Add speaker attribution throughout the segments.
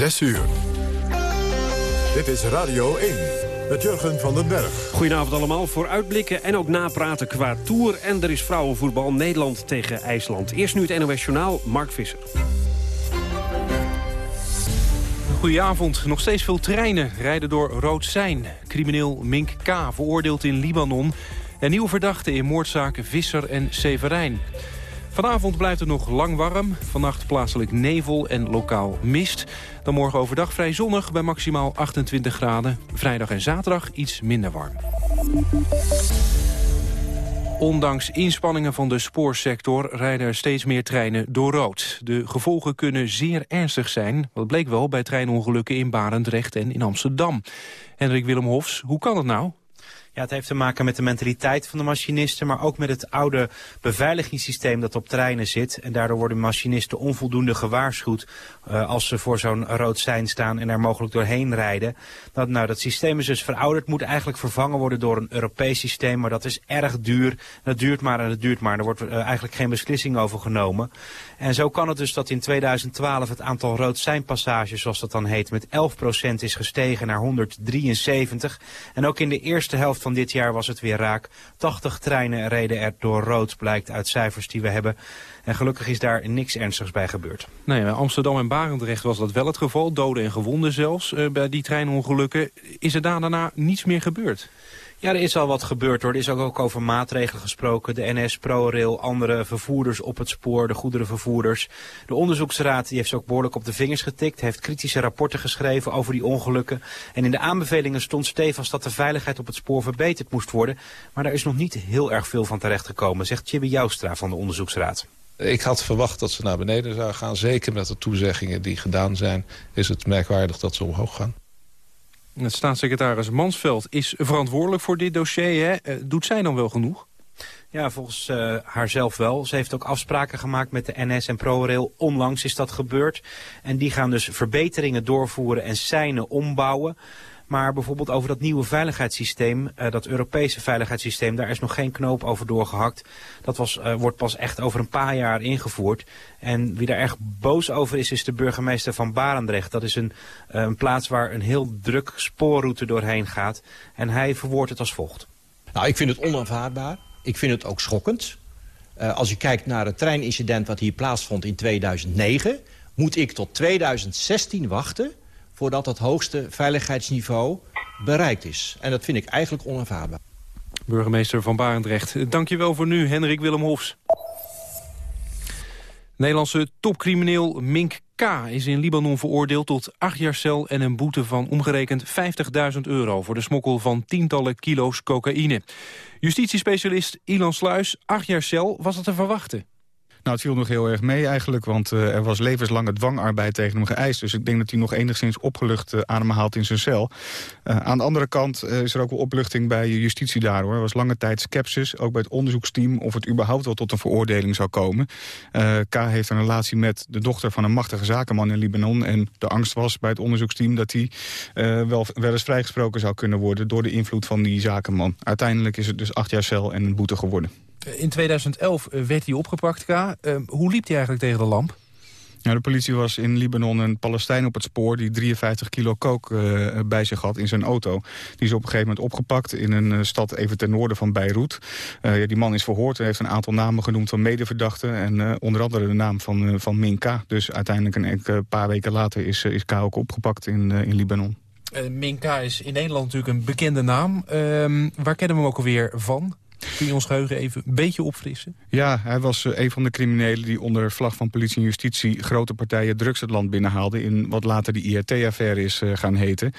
Speaker 1: 6 uur. Dit is Radio 1 met Jurgen van den Berg.
Speaker 2: Goedenavond allemaal. Vooruitblikken en ook napraten qua Tour. En er is vrouwenvoetbal Nederland tegen IJsland. Eerst nu het NOS Journaal, Mark Visser. Goedenavond. Nog steeds veel treinen rijden door Rood Sein. Crimineel Mink K. veroordeeld in Libanon. En nieuwe verdachten in moordzaken Visser en Severijn. Vanavond blijft het nog lang warm. Vannacht plaatselijk nevel en lokaal mist. Dan morgen overdag vrij zonnig bij maximaal 28 graden. Vrijdag en zaterdag iets minder warm. Ondanks inspanningen van de spoorsector rijden er steeds meer treinen door rood. De gevolgen kunnen zeer ernstig zijn. Dat bleek wel bij treinongelukken in Barendrecht en in Amsterdam. Hendrik Willem Hofs, hoe kan het nou?
Speaker 3: Ja, het heeft te maken met de mentaliteit van de machinisten, maar ook met het oude beveiligingssysteem dat op treinen zit. En daardoor worden machinisten onvoldoende gewaarschuwd uh, als ze voor zo'n rood sein staan en er mogelijk doorheen rijden. Dat, nou, dat systeem is dus verouderd, moet eigenlijk vervangen worden door een Europees systeem, maar dat is erg duur. Dat duurt maar en dat duurt maar. Er wordt uh, eigenlijk geen beslissing over genomen. En zo kan het dus dat in 2012 het aantal rood seinpassages, zoals dat dan heet, met 11% is gestegen naar 173. En ook in de eerste helft van dit jaar was het weer raak. 80 treinen reden er door rood, blijkt uit cijfers die we hebben. En gelukkig is daar niks ernstigs bij gebeurd.
Speaker 2: Nee, Amsterdam en Barendrecht was dat wel het geval. Doden en gewonden zelfs uh, bij die treinongelukken. Is er daarna niets meer gebeurd?
Speaker 3: Ja, er is al wat gebeurd hoor. Er is ook, over maatregelen gesproken. De NS, ProRail, andere vervoerders op het spoor, de goederenvervoerders. De onderzoeksraad die heeft ze ook behoorlijk op de vingers getikt. Heeft kritische rapporten geschreven over die ongelukken. En in de aanbevelingen stond stevast dat de veiligheid op het spoor verbeterd moest worden. Maar daar is nog niet heel erg veel van terechtgekomen, zegt Chibi Joustra van de onderzoeksraad.
Speaker 4: Ik had verwacht dat ze naar beneden zouden gaan. Zeker met de toezeggingen die gedaan zijn, is het merkwaardig dat ze omhoog gaan.
Speaker 2: Staatssecretaris Mansveld is verantwoordelijk voor dit dossier. Hè? Eh, doet zij dan wel genoeg?
Speaker 3: Ja, volgens uh, haarzelf wel. Ze heeft ook afspraken gemaakt met de NS en ProRail. Onlangs is dat gebeurd. En die gaan dus verbeteringen doorvoeren en seinen ombouwen. Maar bijvoorbeeld over dat nieuwe veiligheidssysteem, uh, dat Europese veiligheidssysteem, daar is nog geen knoop over doorgehakt. Dat was, uh, wordt pas echt over een paar jaar ingevoerd. En wie daar erg boos over is, is de burgemeester van Barendrecht. Dat is een, uh, een plaats waar een heel druk spoorroute doorheen gaat. En hij verwoordt het als volgt.
Speaker 5: Nou, ik vind het onaanvaardbaar. Ik vind het ook schokkend. als je kijkt naar het treinincident wat hier plaatsvond in 2009... moet ik tot 2016 wachten voordat het hoogste veiligheidsniveau bereikt is. En dat vind ik eigenlijk onaanvaardbaar.
Speaker 2: Burgemeester van Barendrecht, dankjewel voor nu, Henrik Willem Hofs. Nederlandse topcrimineel Mink K. is in Libanon veroordeeld tot acht jaar cel en een boete van omgerekend 50.000 euro... voor de smokkel van tientallen kilo's cocaïne. Justitiespecialist Ilan Sluis, acht jaar cel, was het te verwachten?
Speaker 6: Nou, het viel nog heel erg mee eigenlijk, want uh, er was levenslange dwangarbeid tegen hem geëist. Dus ik denk dat hij nog enigszins opgelucht uh, ademhaalt in zijn cel. Uh, aan de andere kant is er ook wel opluchting bij justitie daar hoor. Er was lange tijd sceptisch, ook bij het onderzoeksteam, of het überhaupt wel tot een veroordeling zou komen. K heeft een relatie met de dochter van een machtige zakenman in Libanon. En de angst was bij het onderzoeksteam dat hij wel, wel eens vrijgesproken zou kunnen worden door de invloed van die zakenman. Uiteindelijk is het dus acht jaar cel en een boete geworden.
Speaker 2: In 2011 eh, werd hij opgepakt, K. Uh, hoe liep hij eigenlijk tegen de lamp?
Speaker 6: Ja, de politie was in Libanon een Palestijn op het spoor... die 53 kilo kook uh, bij zich had in zijn auto. Die is op een gegeven moment opgepakt in een uh, stad even ten noorden van Beirut. Uh, ja, die man is verhoord en heeft een aantal namen genoemd van medeverdachten. En onder andere de naam van, van Minka. Dus uiteindelijk een paar weken later is, is K ook opgepakt in, in Libanon.
Speaker 2: Minka is in Nederland natuurlijk een bekende naam. Ehm, waar kennen we hem ook alweer van? Kun je ons geheugen even een beetje opfrissen?
Speaker 6: Ja, hij was uh, een van de criminelen die onder vlag van politie en justitie... grote partijen drugs het land binnenhaalde... in wat later de IRT-affaire is uh, gaan heten.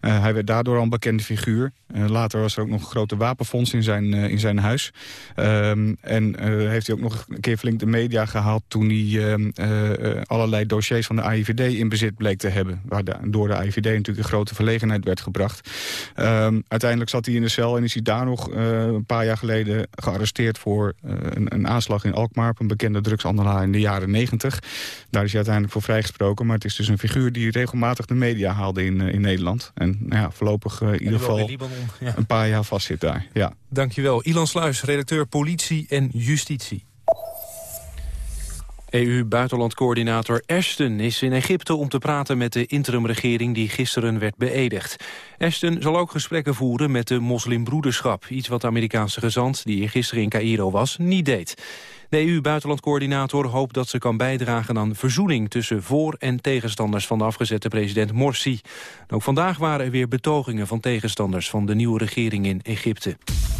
Speaker 6: Uh, hij werd daardoor al een bekende figuur. later was er ook nog een grote wapenfonds in zijn, in zijn huis. Um, en heeft hij ook nog een keer flink de media gehaald... toen hij ehm, allerlei dossiers van de AIVD in bezit bleek te hebben. Waardoor de AIVD natuurlijk een grote verlegenheid werd gebracht. Um, uiteindelijk zat hij in de cel en is hij daar nog een paar jaar geleden geleden gearresteerd voor uh, een, een, aanslag in Alkmaar... op een bekende drugshandelaar in de jaren 90. Daar is hij uiteindelijk voor vrijgesproken. Maar het is dus een figuur die regelmatig de media haalde in, uh, in Nederland. En nou ja, voorlopig uh, in ieder geval Libanon, ja. een paar jaar vast zit daar. Ja.
Speaker 2: Dankjewel. Ilan Sluis, redacteur Politie en Justitie. EU-buitenlandcoördinator Ashton is in Egypte om te praten met de interimregering die gisteren werd beëdigd. Ashton zal ook gesprekken voeren met de moslimbroederschap, iets wat de Amerikaanse gezant, die gisteren in Cairo was, niet deed. De EU-buitenlandcoördinator hoopt dat ze kan bijdragen aan verzoening tussen voor- en tegenstanders van de afgezette president Morsi. Ook vandaag waren er weer betogingen van tegenstanders van de nieuwe regering in Egypte.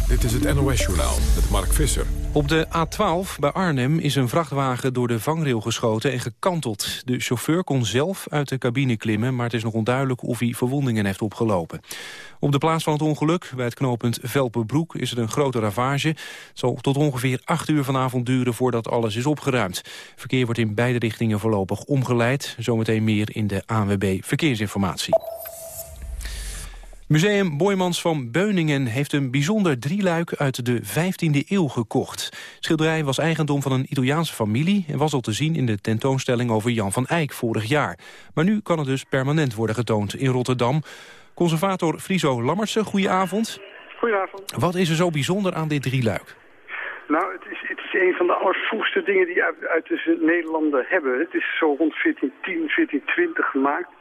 Speaker 1: Dit is het NOS-journaal met Mark Visser.
Speaker 2: Op de A12 bij Arnhem is een vrachtwagen door de vangrail geschoten en gekanteld. De chauffeur kon zelf uit de cabine klimmen, maar het is nog onduidelijk of hij verwondingen heeft opgelopen. Op de plaats van het ongeluk, bij het knooppunt Velpenbroek, is er een grote ravage. Het zal tot ongeveer 8 uur vanavond duren voordat alles is opgeruimd. Verkeer wordt in beide richtingen voorlopig omgeleid. Zometeen meer in de ANWB Verkeersinformatie. Museum Boymans van Beuningen heeft een bijzonder drieluik uit de 15e eeuw gekocht. schilderij was eigendom van een Italiaanse familie... en was al te zien in de tentoonstelling over Jan van Eyck vorig jaar. Maar nu kan het dus permanent worden getoond in Rotterdam. Conservator Friso Lammertse, goedenavond.
Speaker 7: Goedenavond.
Speaker 2: Wat is er zo bijzonder aan dit drieluik?
Speaker 7: Nou, het is, het is een van de allervroegste dingen die uit, uit de Nederlanden hebben. Het is zo rond 1410, 1420 gemaakt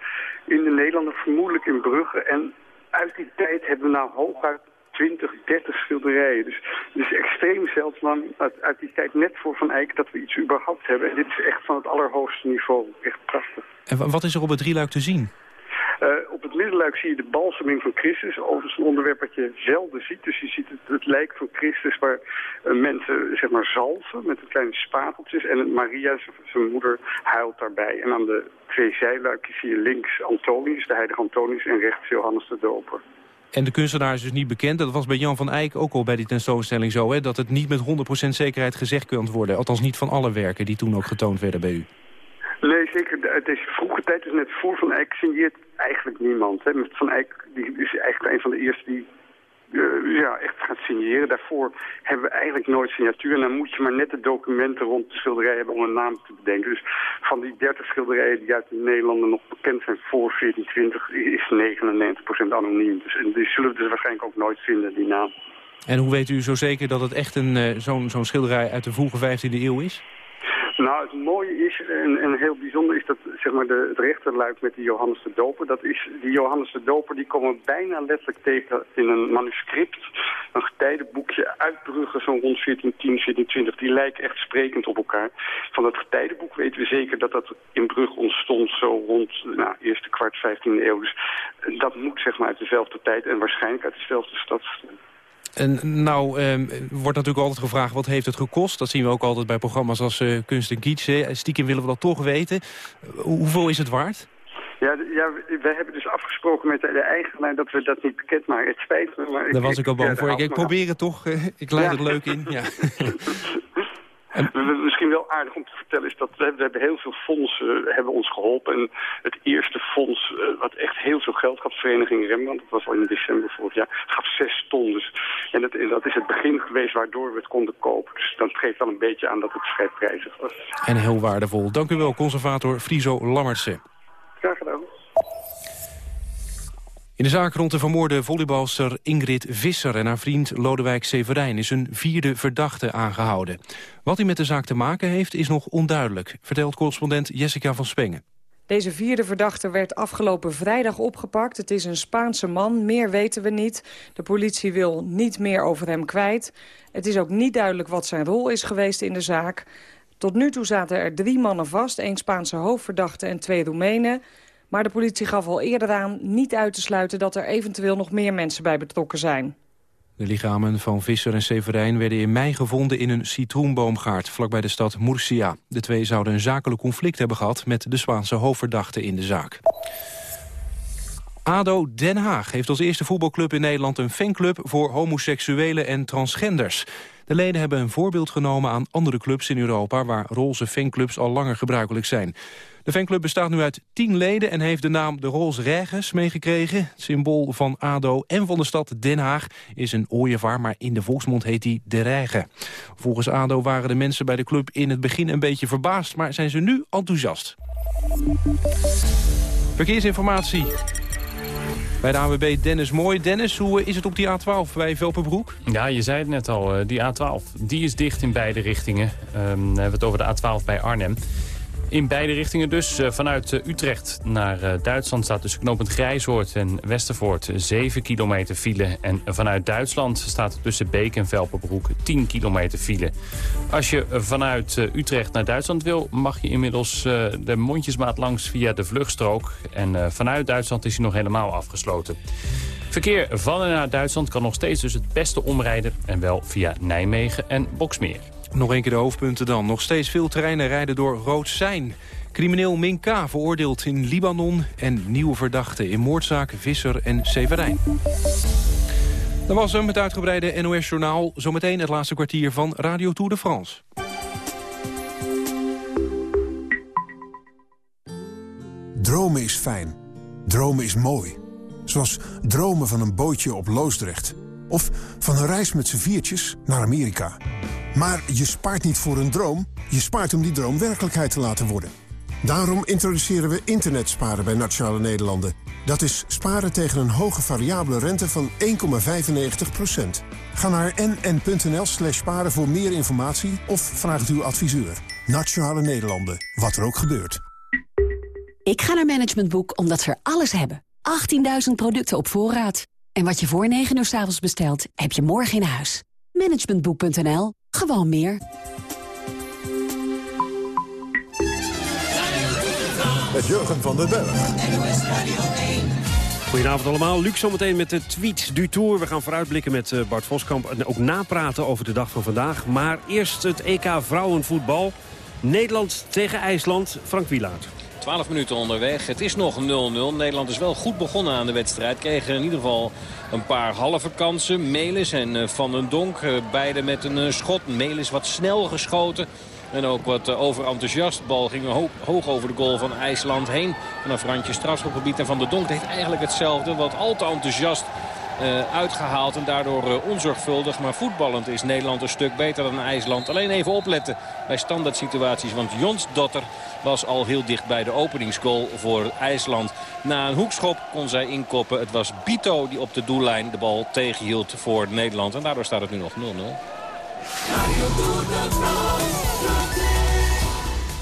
Speaker 7: in de Nederlanden, vermoedelijk in Brugge. En uit die tijd hebben we nou hooguit 20, 30 schilderijen. Dus het is extreem zeldzaam uit, uit die tijd net voor Van Eyck dat we iets überhaupt hebben. En dit is echt van het allerhoogste niveau. Echt prachtig.
Speaker 2: En wat is er op het drieluik te zien?
Speaker 7: Uh, op het middenluik zie je de balseming van Christus. Overigens een onderwerp wat je zelden ziet. Dus je ziet het, het lijk van Christus waar uh, mensen zeg maar zalven met een kleine spateltjes. En Maria, zijn moeder, huilt daarbij. En aan de twee zijluikjes zie je links Antonius, de heilige Antonius, en rechts Johannes de Doper.
Speaker 2: En de kunstenaar is dus niet bekend. Dat was bij Jan van Eyck ook al bij die tentoonstelling zo. Hè, dat het niet met 100% zekerheid gezegd kunt worden. Althans niet van alle werken die toen ook getoond werden bij u.
Speaker 7: Nee, zeker. Is vroege tijd, dus net voor Van Eyck signeert eigenlijk niemand. Hè. Van Eyck die is eigenlijk een van de eerste die uh, ja, echt gaat signeren. Daarvoor hebben we eigenlijk nooit signatuur. En dan moet je maar net de documenten rond de schilderij hebben om een naam te bedenken. Dus van die 30 schilderijen die uit de Nederlanden nog bekend zijn voor 1420 is 99% anoniem. Dus, die zullen we dus waarschijnlijk ook nooit vinden, die naam.
Speaker 2: En hoe weet u zo zeker dat het echt uh, zo'n zo'n schilderij uit de vroege 15e eeuw is?
Speaker 7: Nou, het mooie is, en, en heel bijzonder is dat zeg maar, de, het rechterluik met die Johannes de Doper. Dat is, die Johannes de Doper die komen bijna letterlijk tegen in een manuscript. Een getijdenboekje uit Brugge, zo rond 1410, 1420. Die lijken echt sprekend op elkaar. Van dat getijdenboek weten we zeker dat dat in Brugge ontstond zo rond nou, eerste kwart 15e eeuw. Dus dat moet zeg maar uit dezelfde tijd en waarschijnlijk uit dezelfde stad
Speaker 2: en nou eh, wordt natuurlijk altijd gevraagd, wat heeft het gekost? Dat zien we ook altijd bij programma's als uh, Kunst en Kitsch. Stiekem willen we dat toch weten. hoeveel is het waard?
Speaker 7: Ja, ja, wij hebben dus afgesproken met de eigenaar dat we dat niet bekend maken. Het spijt me, maar...
Speaker 2: Daar was ik al bang voor. Ik, ik probeer het toch. ik leid ja. het leuk in. Ja.
Speaker 7: En... Misschien wel aardig om te vertellen is dat we, we hebben heel veel fondsen uh, hebben ons geholpen. En het eerste fonds uh, wat echt heel veel geld gaf, Vereniging Rembrandt, dat was al in december vorig jaar, gaf zes ton. Dus, en, dat, en dat is het begin geweest waardoor we het konden kopen. Dus dat geeft wel een beetje aan dat het vrij prijzig was.
Speaker 2: En heel waardevol. Dank u wel, conservator Friso Lammertse.
Speaker 7: Graag gedaan.
Speaker 2: In de zaak rond de vermoorde volleybalster Ingrid Visser en haar vriend Lodewijk Severijn is een vierde verdachte aangehouden. Wat hij met de zaak te maken heeft is nog onduidelijk, vertelt correspondent Jessica van Spengen.
Speaker 8: Deze vierde verdachte werd afgelopen vrijdag opgepakt. Het is een Spaanse man, meer weten we niet. De politie wil niet meer over hem kwijt. Het is ook niet duidelijk wat zijn rol is geweest in de zaak. Tot nu toe zaten er drie mannen vast, één Spaanse hoofdverdachte en twee Roemenen. Maar de politie gaf al eerder aan niet uit te sluiten... dat er eventueel nog meer mensen bij betrokken zijn.
Speaker 2: De lichamen van Visser en Severijn werden in mei gevonden in een citroenboomgaard vlakbij de stad Murcia. De twee zouden een zakelijk conflict hebben gehad met de Spaanse hoofdverdachte in de zaak. ADO Den Haag heeft als eerste voetbalclub in Nederland een fanclub voor homoseksuelen en transgenders. De leden hebben een voorbeeld genomen aan andere clubs in Europa waar roze fanclubs al langer gebruikelijk zijn. De fanclub bestaat nu uit tien leden en heeft de naam de Rolls Reges meegekregen. Het symbool van ADO en van de stad Den Haag is een ooievaar, maar in de volksmond heet hij de Regen. Volgens ADO waren de mensen bij de club in het begin een beetje verbaasd, maar zijn ze nu enthousiast. Verkeersinformatie Bij de AWB Dennis Mooi. Dennis, hoe is het op die A12 bij Velpenbroek?
Speaker 9: Ja, je zei het net al, die A12 die is dicht in beide richtingen. Um, dan hebben we het over de A12 bij Arnhem. In beide richtingen dus. Eh, vanuit eh, Utrecht naar eh, Duitsland staat tussen knooppunt Grijshoort en Westervoort 7 kilometer file. En vanuit Duitsland staat tussen Beek en Velpenbroek 10 kilometer file. Als je vanuit Utrecht naar Duitsland wil, mag je inmiddels de mondjesmaat langs via de vluchtstrook. En vanuit Duitsland is hij nog helemaal afgesloten. Verkeer van en naar Duitsland kan nog steeds dus het beste omrijden. En wel via Nijmegen en Boksmeer.
Speaker 2: Nog een keer de hoofdpunten dan. Nog steeds veel treinen rijden door rood sein. Crimineel Minka veroordeeld in Libanon... en nieuwe verdachten in moordzaken Visser en Severijn. Dat was hem, het uitgebreide NOS-journaal. Zometeen het laatste kwartier van Radio Tour de France.
Speaker 10: Dromen is fijn. Dromen is mooi. Zoals dromen van een bootje op Loosdrecht. Of van een reis met z'n viertjes naar Amerika. Maar je spaart niet voor een droom, je spaart om die droom werkelijkheid te laten worden. Daarom introduceren we internetsparen bij Nationale Nederlanden. Dat is sparen tegen een hoge variabele rente van 1,95%. Ga naar nn.nl slash sparen voor meer informatie of vraag uw adviseur. Nationale Nederlanden, wat er ook gebeurt.
Speaker 11: Ik ga naar Management Boek omdat ze er alles hebben. 18.000 producten op voorraad. En wat je voor 9 uur s avonds bestelt, heb je morgen in huis. Managementboek.nl gewoon meer.
Speaker 1: Met Jurgen van den Berg.
Speaker 12: Goedenavond allemaal. Luc zometeen met de tweet du Tour. We gaan vooruitblikken met eh, Bart Voskamp en ook napraten over de dag van vandaag. Maar eerst het EK vrouwenvoetbal. Nederland tegen IJsland. Frank Wielaert.
Speaker 13: 12 minuten onderweg. Het is nog 0-0. Nederland is wel goed begonnen aan de wedstrijd. Kregen in ieder geval een paar halve kansen. Melis en eh, Van den Donk. Eh, beide met een eh, schot. Melis wat snel geschoten. En ook wat overenthousiast. Bal ging hoog over de goal van IJsland heen. Vanaf randje strafschopgebied. En Van der Donk deed eigenlijk hetzelfde. Wat al te enthousiast uitgehaald. En daardoor uh, onzorgvuldig. Maar voetballend is Nederland een stuk beter dan IJsland. Alleen even opletten bij standaard situaties. Want Jons Dotter was al heel dicht bij de openingsgoal voor IJsland. Na een hoekschop kon zij inkoppen. Het was Bito die op de doellijn de bal tegenhield voor Nederland. En daardoor staat het nu nog 0-0.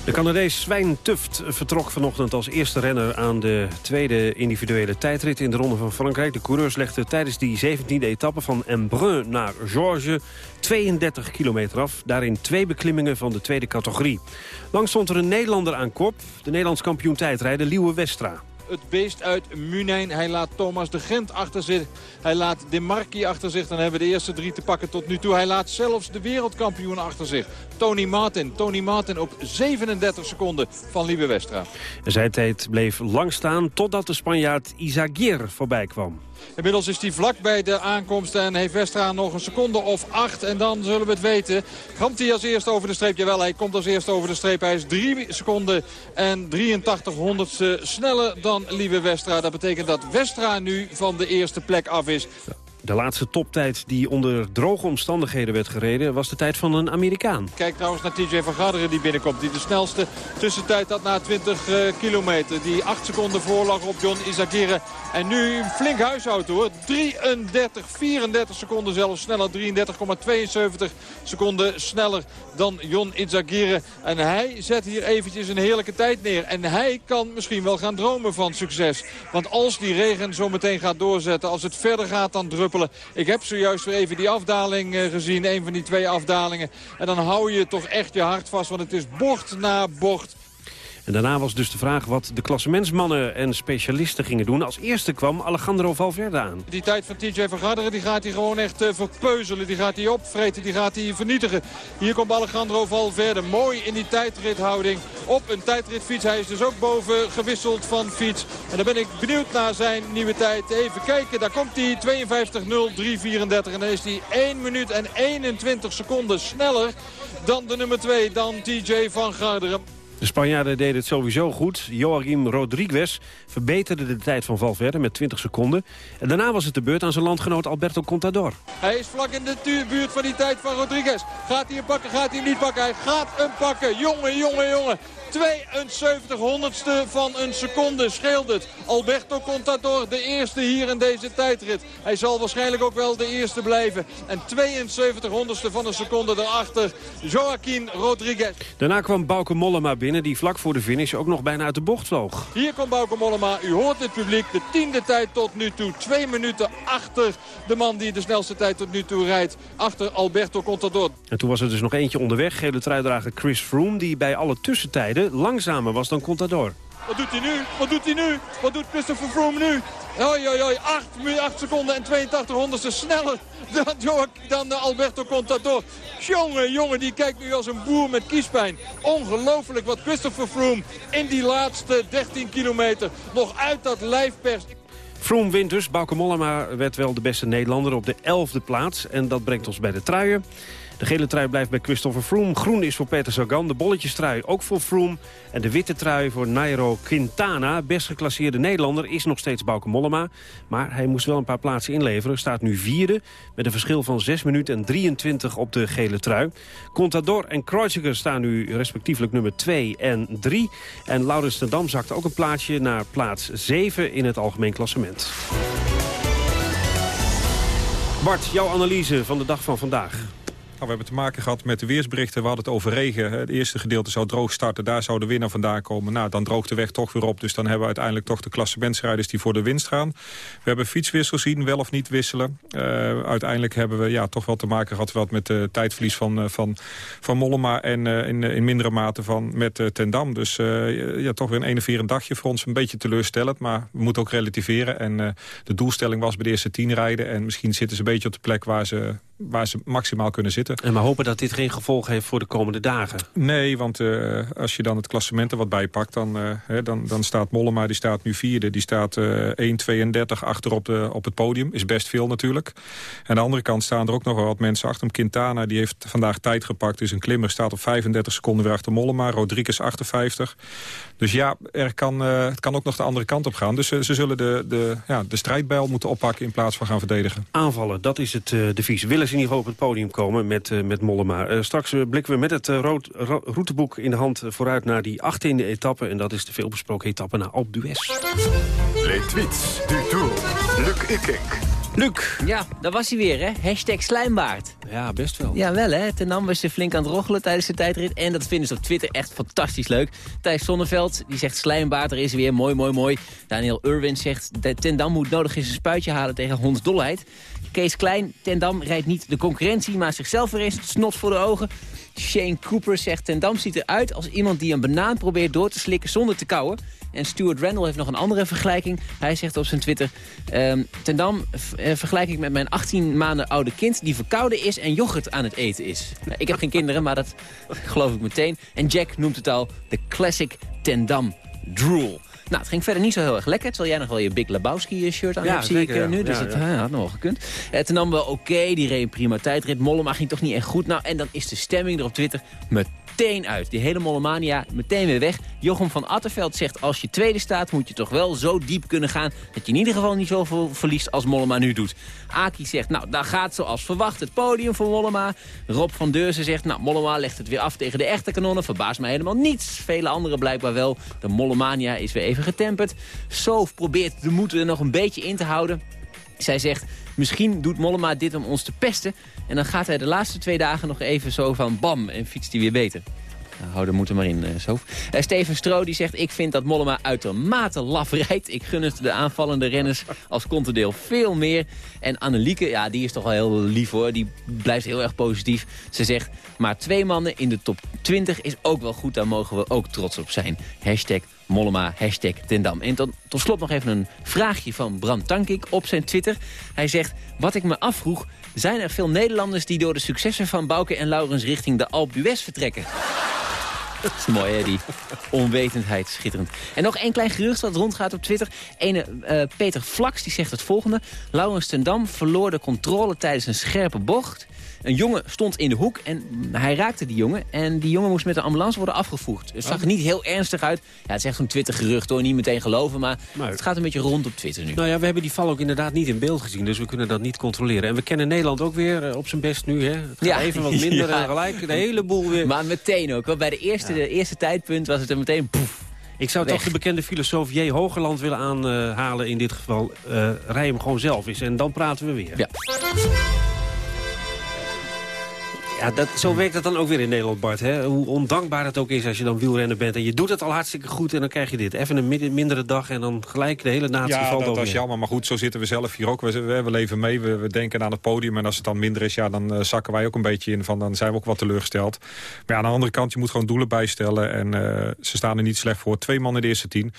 Speaker 12: De Canadees Sven Tuft vertrok vanochtend als eerste renner aan de tweede individuele tijdrit in de Ronde van Frankrijk. De coureurs legden tijdens die 17e etappe van Embrun naar Georges 32 kilometer af. Daarin twee beklimmingen van de tweede categorie. Langs stond er een Nederlander aan kop, de Nederlands kampioen tijdrijden Liewe Westra
Speaker 14: het beest uit Munijn. Hij laat Thomas de Gent achter zich. Hij laat De Marchi achter zich. Dan hebben we de eerste drie te pakken tot nu toe. Hij laat zelfs de wereldkampioen achter zich. Tony Martin. Tony Martin op 37 seconden van Liebe Westra.
Speaker 12: Zijn tijd bleef lang staan totdat de Spanjaard Izagir voorbij kwam.
Speaker 14: Inmiddels is hij vlak bij de aankomst en heeft Westra nog een seconde of acht. En dan zullen we het weten. Komt hij als eerste over de streep? Jawel, hij komt als eerste over de streep. Hij is drie seconden en 83 honderdste sneller dan Lieve Westra. Dat betekent dat Westra nu van de eerste plek af is.
Speaker 12: De laatste toptijd die onder droge omstandigheden werd gereden... was de tijd van een Amerikaan.
Speaker 14: Kijk trouwens naar TJ van Garderen die binnenkomt. Die de snelste tussentijd had na 20 uh, kilometer. Die 8 seconden voorlag op John Izagirre. En nu flink huishoud hoor. 33, 34 seconden zelfs sneller. 33,72 seconden sneller dan John Izagirre. En hij zet hier eventjes een heerlijke tijd neer. En hij kan misschien wel gaan dromen van succes. Want als die regen zo meteen gaat doorzetten... als het verder gaat dan druppelen ik heb zojuist weer even die afdaling eh, gezien. Een van die twee afdalingen. En dan hou je toch echt je hart vast. Want het is bocht na bocht.
Speaker 12: En daarna was dus de vraag wat de klassementsmannen en specialisten gingen doen. Als eerste kwam Alejandro Valverde aan.
Speaker 14: Die tijd van TJ van Garderen die gaat hij gewoon echt uh, verpeuzelen. Die gaat hij opvreten, die gaat hij vernietigen. Hier komt Alejandro Valverde mooi in die tijdrithouding op een tijdritfiets. Hij is dus ook boven gewisseld van fiets. En dan ben ik benieuwd naar zijn nieuwe tijd. Even kijken, daar komt hij 52.03.34. En dan is hij 1 minuut en 21 seconden sneller dan de nummer 2, dan TJ van Garderen.
Speaker 12: De Spanjaarden deden het sowieso goed. Joaquim Rodriguez verbeterde de tijd van Valverde met 20 seconden. En daarna was het de beurt aan zijn landgenoot Alberto Contador.
Speaker 14: Hij is vlak in de buurt van die tijd van Rodriguez. Gaat hij hem pakken, gaat hij hem niet pakken? Hij gaat hem pakken. Jongen, jongen, jongen. 72 honderdste van een seconde scheelt het. Alberto Contador, de eerste hier in deze tijdrit. Hij zal waarschijnlijk ook wel de eerste blijven. En 72 honderdste van een seconde daarachter. Joaquin Rodriguez.
Speaker 12: Daarna kwam Bauke Mollema binnen, die vlak voor de finish ook nog bijna uit de bocht vloog.
Speaker 14: Hier komt Bauke Mollema. U hoort het publiek. De tiende tijd tot nu toe. Twee minuten achter de man die de snelste tijd tot nu toe rijdt. Achter Alberto Contador.
Speaker 12: En toen was er dus nog eentje onderweg. Gele truidrager Chris Froome, die bij alle tussentijden langzamer was dan Contador.
Speaker 14: Wat doet hij nu? Wat doet hij nu? Wat doet Christopher Froome nu? Hoi, hoi, hoi. 8, 8 seconden en 82 honderdste sneller dan, dan Alberto Contador. Jongen, jongen, die kijkt nu als een boer met kiespijn. Ongelooflijk wat Christopher Froome in die laatste 13 kilometer nog uit dat lijf perst.
Speaker 12: Froome wint dus. Bauke Mollema werd wel de beste Nederlander op de 11e plaats. En dat brengt ons bij de truien. De gele trui blijft bij Christopher Froome. Groen is voor Peter Sagan. De bolletjestrui ook voor Froome. En de witte trui voor Nairo Quintana. Best geclasseerde Nederlander is nog steeds Bauke Mollema. Maar hij moest wel een paar plaatsen inleveren. Staat nu vierde met een verschil van 6 minuten en 23 op de gele trui. Contador en Kreuziger staan nu respectievelijk nummer 2 en 3. En Laurens ten Dam zakt ook een plaatsje naar plaats 7 in het algemeen klassement. Bart, jouw analyse van de dag van vandaag.
Speaker 15: Nou, we hebben te maken gehad met de weersberichten. We hadden het over regen. Het eerste gedeelte zou droog starten. Daar zou de winnaar vandaan komen. Nou, dan droogt de weg toch weer op. Dus dan hebben we uiteindelijk toch de klassementsrijders die voor de winst gaan. We hebben fietswissels zien, wel of niet wisselen. Uh, uiteindelijk hebben we ja, toch wel te maken gehad wat met het tijdverlies van, uh, van, van Mollema. En uh, in, in mindere mate van met Ten Dam. Dus ja, toch weer een enerverend dagje voor ons. Een beetje teleurstellend, maar we moeten ook relativeren. En de doelstelling was bij de eerste tien rijden. En misschien zitten ze een beetje op de plek waar ze, waar ze maximaal kunnen zitten.
Speaker 12: En maar hopen dat dit geen gevolg heeft voor de komende dagen.
Speaker 15: Nee, want uh, als je dan het klassement er wat bijpakt... Dan, uh, hè, dan, dan staat Mollema, die staat nu vierde. Die staat uh, 1,32 achter op, de, op het podium. Is best veel natuurlijk. Aan de andere kant staan er ook nog wel wat mensen achter hem. Quintana, die heeft vandaag tijd gepakt. Dus een klimmer staat op 35 seconden weer achter Mollema. Rodriguez 58. Dus ja, er kan, het kan ook nog de andere kant op gaan. Dus ze zullen de, de, ja, de strijdbijl moeten oppakken in plaats van gaan verdedigen.
Speaker 12: Aanvallen, dat is het devies. Willen ze in ieder geval op het podium komen met met, met Mollema. Uh, straks blikken we met het rood, ro routeboek in de hand vooruit naar die achttiende etappe. En dat is de veelbesproken etappe naar Alpe d'Huez.
Speaker 1: Les tweets du Tour. Luc Ikink.
Speaker 16: Luc. Ja, daar was hij weer, hè? Hashtag slijmbaard.
Speaker 12: Ja, best wel.
Speaker 16: Ja, wel, hè? Ten Dam was ze flink aan het roggelen tijdens de tijdrit. En dat vinden ze op Twitter echt fantastisch leuk. Thijs Sonneveld, die zegt slijmbaard, er is weer. Mooi, mooi, mooi. Daniel Urwin zegt, Ten Dam moet nodig eens een spuitje halen tegen hondsdolheid. Kees Klein, Ten Dam rijdt niet de concurrentie, maar zichzelf weer eens snot voor de ogen. Shane Cooper zegt, Ten Dam ziet eruit als iemand die een banaan probeert door te slikken zonder te kauwen. En Stuart Randall heeft nog een andere vergelijking. Hij zegt op zijn Twitter... Um, ten Dam uh, vergelijk ik met mijn 18 maanden oude kind... die verkouden is en yoghurt aan het eten is. Nou, ik heb geen kinderen, maar dat geloof ik meteen. En Jack noemt het al de classic Ten Dam drool. Nou, het ging verder niet zo heel erg lekker. Terwijl jij nog wel je Big Lebowski shirt aan ja, hebt, zie zeker, ik uh, nu. Dus ja, het ja. had nog wel gekund. Uh, ten Dam wel oké, okay, die reed prima tijdrit. Mollema ging toch niet echt goed. Nou, en dan is de stemming er op Twitter met meteen uit. Die hele Mollemania meteen weer weg. Jochem van Attenveld zegt, als je tweede staat... moet je toch wel zo diep kunnen gaan... dat je in ieder geval niet zoveel verliest als Mollema nu doet. Aki zegt, nou, daar gaat zoals verwacht het podium voor Mollema. Rob van Deurzen zegt, nou, Mollema legt het weer af tegen de echte kanonnen. Verbaast mij helemaal niets. Vele anderen blijkbaar wel. De Mollemania is weer even getemperd. Soof probeert de moed er nog een beetje in te houden. Zij zegt, misschien doet Mollema dit om ons te pesten... en dan gaat hij de laatste twee dagen nog even zo van bam en fietst hij weer beter. Nou, hou er moeten maar in, uh, zo. Uh, Steven Stro die zegt, ik vind dat Mollema uitermate laf rijdt. Ik gun het de aanvallende renners als kontendeel veel meer. En Annelieke, ja, die is toch wel heel lief hoor. Die blijft heel erg positief. Ze zegt, maar twee mannen in de top 20 is ook wel goed. Daar mogen we ook trots op zijn. Hashtag Mollema, hashtag Tendam. En tot, tot slot nog even een vraagje van Bram Tankink op zijn Twitter. Hij zegt, wat ik me afvroeg, zijn er veel Nederlanders die door de successen van Bouke en Laurens richting de Alpe vertrekken? Dat is mooi, hè, die onwetendheid. Schitterend. En nog één klein gerucht dat rondgaat op Twitter. Ene uh, Peter Vlax die zegt het volgende. Laurens ten Dam verloor de controle tijdens een scherpe bocht. Een jongen stond in de hoek en hij raakte die jongen. En die jongen moest met een ambulance worden afgevoerd. Het zag er niet heel ernstig uit. Ja, het is echt zo'n Twitter-gerucht hoor, niet meteen geloven. Maar, het gaat een beetje rond op Twitter nu.
Speaker 12: Nou ja, we hebben die val ook inderdaad niet in beeld gezien. Dus we kunnen dat niet controleren. En we kennen Nederland ook weer eh, op zijn best nu. Hè? Het gaat
Speaker 16: Ja.
Speaker 12: even wat minder
Speaker 16: Ja.
Speaker 12: en gelijk de hele boel weer.
Speaker 16: Maar meteen ook. Want bij de eerste, de eerste tijdpunt was het er meteen... Poef,
Speaker 12: Ik zou toch de bekende filosoof J. Hogerland willen aanhalen in dit geval. eh rij hem gewoon zelf eens en dan praten we weer.
Speaker 16: Ja.
Speaker 12: Ja, dat, zo werkt het dan ook weer in Nederland, Bart. Hè? Hoe ondankbaar het ook is als je dan wielrenner bent. En je doet het al hartstikke goed en dan krijg je dit. Even een mindere dag en dan gelijk de hele natie
Speaker 15: Ja,
Speaker 12: valt
Speaker 15: dat, dat is jammer. Maar goed, zo zitten we zelf hier ook. We, we, we leven mee, we, we denken aan het podium. En als het dan minder is, ja, dan eh, zakken wij ook een beetje in. Van, dan zijn we ook wat teleurgesteld. Maar ja, aan de andere kant, je moet gewoon doelen bijstellen. En eh, ze staan er niet slecht voor. Twee man in de eerste tien.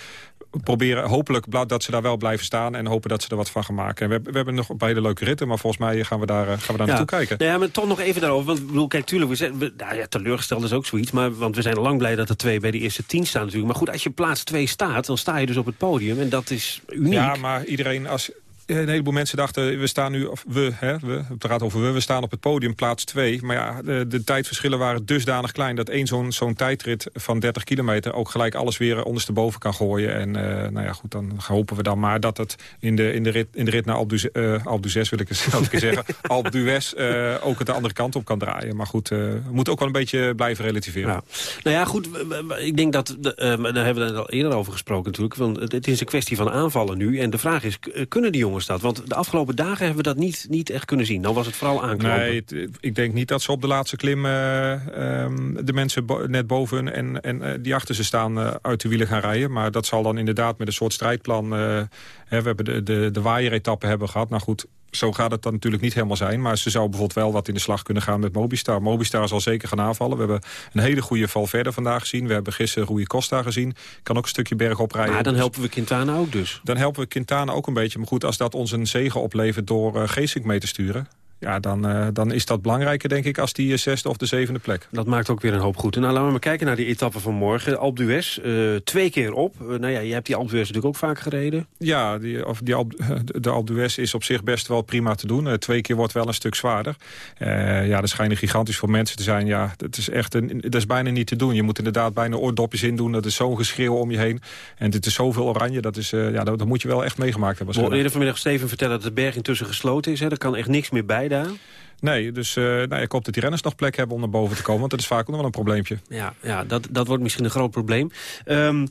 Speaker 15: Proberen hopelijk dat ze daar wel blijven staan. En hopen dat ze er wat van gaan maken. En we, hebben- we hebben nog een paar hele leuke ritten. Maar volgens mij gaan we daar, eh, gaan we daar naartoe kijken.
Speaker 12: Ja, maar toch nog even daarover. Want ik bedoel, kijk, tuurlijk, we zijn, we, nou ja, teleurgesteld is ook zoiets. Maar, want we zijn lang blij dat er twee bij de eerste tien staan natuurlijk. Maar goed, als je plaats twee staat, dan sta je dus op het podium. En dat is uniek.
Speaker 15: Ja, maar iedereen, als, een heleboel mensen dachten, we staan nu, of we, hè, we, het gaat over we, we staan op het podium, plaats 2. Maar ja, de, de tijdverschillen waren dusdanig klein... dat één zo'n zo'n tijdrit van 30 kilometer ook gelijk alles weer ondersteboven kan gooien. En eh, nou ja, goed, dan hopen we dan maar dat het in de, in de, rit, in de rit naar Alpe d'Huez, eh, Alpe d'Huez wil ik eens zeggen, Alpe d'Huez eh, ook het de andere kant op kan draaien. Maar goed, we moeten ook wel een beetje blijven relativeren.
Speaker 12: Nou ja, goed, ik denk dat, daar hebben we het al eerder over gesproken natuurlijk. Want het, is een kwestie van aanvallen nu. En de vraag is, kunnen die jongens Want de afgelopen dagen hebben we dat niet, niet echt kunnen zien. Nou was het vooral aankloppen.
Speaker 15: Nee, ik denk niet dat ze op de laatste klim eh, ehm, de mensen net boven en, en eh, die achter ze staan eh, uit de wielen gaan rijden. Maar dat zal dan inderdaad met een soort strijdplan... hè, we hebben de, de, de waaieretappen hebben gehad. Nou goed, zo gaat het dan natuurlijk niet helemaal zijn. Maar ze zou bijvoorbeeld wel wat in de slag kunnen gaan met Mobistar. Mobistar zal zeker gaan aanvallen. We hebben een hele goede Valverde vandaag gezien. We hebben gisteren Rui Costa gezien. Kan ook een stukje berg oprijden.
Speaker 12: Maar dan helpen we Quintana ook dus.
Speaker 15: dan helpen we Quintana ook een beetje. Maar goed, als dat ons een zegen oplevert door uh, Geesink mee te sturen... Ja, dan, uh, dan is dat belangrijker, denk ik, als die uh, zesde of de zevende plek.
Speaker 12: Dat maakt ook weer een hoop goed. En nou, laten we maar kijken naar die etappe van morgen. Alpe d'Huez, uh, twee keer op. Uh, nou ja, je hebt die Alpe d'Huez natuurlijk ook vaak gereden.
Speaker 15: Ja, die, of die Alpe, de Alpe d'Huez is op zich best wel prima te doen. Twee keer wordt wel een stuk zwaarder. Ja, dat schijnen gigantisch voor mensen te zijn. Ja, dat is echt een, dat is bijna niet te doen. Je moet inderdaad bijna oordopjes in doen. Dat is zo'n geschreeuw om je heen. En het is zoveel oranje. Dat, is, ja, dat, dat moet je wel echt meegemaakt hebben.
Speaker 12: Hoorden eerder vanmiddag Steven vertellen dat de berg intussen gesloten is. Hè? Er kan echt niks meer bij daar.
Speaker 15: Nee, dus uh, nou, ik hoop dat die renners nog plek hebben om naar boven te komen. Want dat is vaak ook nog wel een probleempje.
Speaker 12: Ja, ja dat, dat wordt misschien een groot probleem. Um,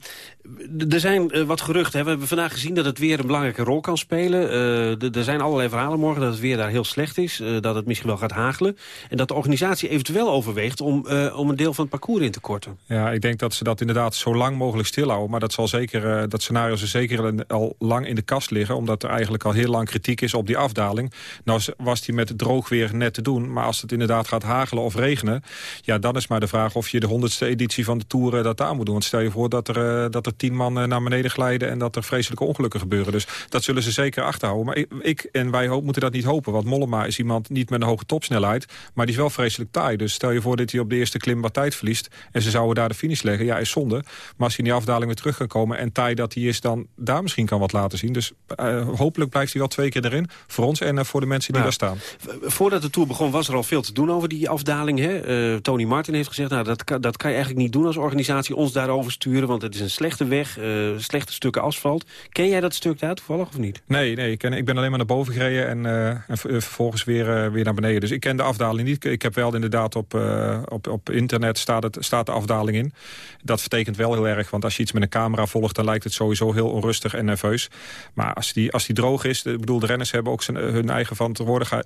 Speaker 12: er zijn uh, wat geruchten. Hè. We hebben vandaag gezien dat het weer een belangrijke rol kan spelen. Uh, er zijn allerlei verhalen morgen dat het weer daar heel slecht is. Uh, dat het misschien wel gaat hagelen. En dat de organisatie eventueel overweegt om, om een deel van het parcours in te korten.
Speaker 15: Ja, ik denk dat ze dat inderdaad zo lang mogelijk stilhouden. Maar dat, zal zeker, dat scenario is zeker al lang in de kast liggen. Omdat er eigenlijk al heel lang kritiek is op die afdaling. Nou was die met het droog weer net te doen. Maar als het inderdaad gaat hagelen of regenen... ja, dan is maar de vraag of je de honderdste editie van de Tour dat aan moet doen. Want stel je voor dat er, dat er tien man naar beneden glijden... en dat er vreselijke ongelukken gebeuren. Dus dat zullen ze zeker achterhouden. Maar ik, ik en wij hoop, moeten dat niet hopen. Want Mollema is iemand niet met een hoge topsnelheid... maar die is wel vreselijk taai. Dus stel je voor dat hij op de eerste klim wat tijd verliest... en ze zouden daar de finish leggen, ja, is zonde. Maar als hij in die afdaling weer terug kan komen... en taai dat hij is, dan daar misschien kan wat laten zien. Dus uh, hopelijk blijft hij wel twee keer erin. Voor ons en uh, voor de mensen die
Speaker 12: ja.
Speaker 15: daar staan.
Speaker 12: Voordat de Tour begon was er al veel te doen over die afdaling. Hè? Uh, Tony Martin heeft gezegd, nou, dat, kan, dat kan je eigenlijk niet doen als organisatie. Ons daarover sturen, want het is een slechte weg. Uh, slechte stukken asfalt. Ken jij dat stuk daar toevallig of niet?
Speaker 15: Nee, nee ik, ken, ik ben alleen maar naar boven gereden en, uh, en vervolgens weer, weer naar beneden. Dus ik ken de afdaling niet. Ik heb wel inderdaad op, op, op internet staat, het, staat de afdaling in. Dat vertekent wel heel erg, want als je iets met een camera volgt... dan lijkt het sowieso heel onrustig en nerveus. Maar als die, als die droog is, ik bedoel, de renners hebben ook zijn, hun eigen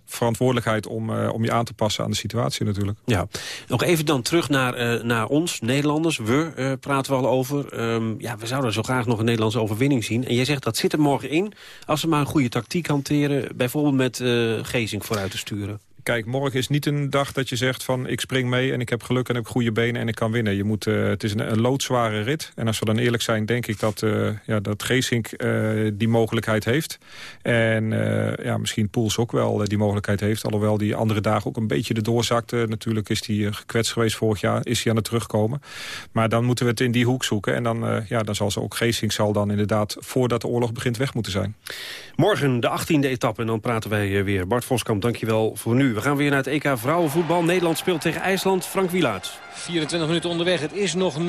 Speaker 15: verantwoordelijkheid... om, om je aan te passen aan de situatie natuurlijk.
Speaker 12: Ja, nog even dan terug naar, naar ons, Nederlanders. We praten we al over. Um, ja, we zouden zo graag nog een Nederlandse overwinning zien. En jij zegt dat zit er morgen in. Als ze maar een goede tactiek hanteren. Bijvoorbeeld met uh, Gezing vooruit te sturen.
Speaker 15: Kijk, morgen is niet een dag dat je zegt van ik spring mee en ik heb geluk en heb goede benen en ik kan winnen. Je moet, uh, het is een, loodzware rit. En als we dan eerlijk zijn, denk ik dat, uh, ja, dat Geesink uh, die mogelijkheid heeft. En ja, misschien Poels ook wel die mogelijkheid heeft. Alhoewel die andere dagen ook een beetje erdoor zakte. Natuurlijk is hij gekwetst geweest vorig jaar, is hij aan het terugkomen. Maar dan moeten we het in die hoek zoeken. En dan, ja, dan zal ze ook Geesink zal dan inderdaad voordat de oorlog begint weg moeten zijn.
Speaker 12: Morgen de 18e etappe en dan praten wij weer. Bart Voskamp, dankjewel voor nu. We gaan weer naar het EK vrouwenvoetbal. Nederland speelt tegen IJsland. Frank Wielaert.
Speaker 13: 24 minuten onderweg. Het is nog 0-0.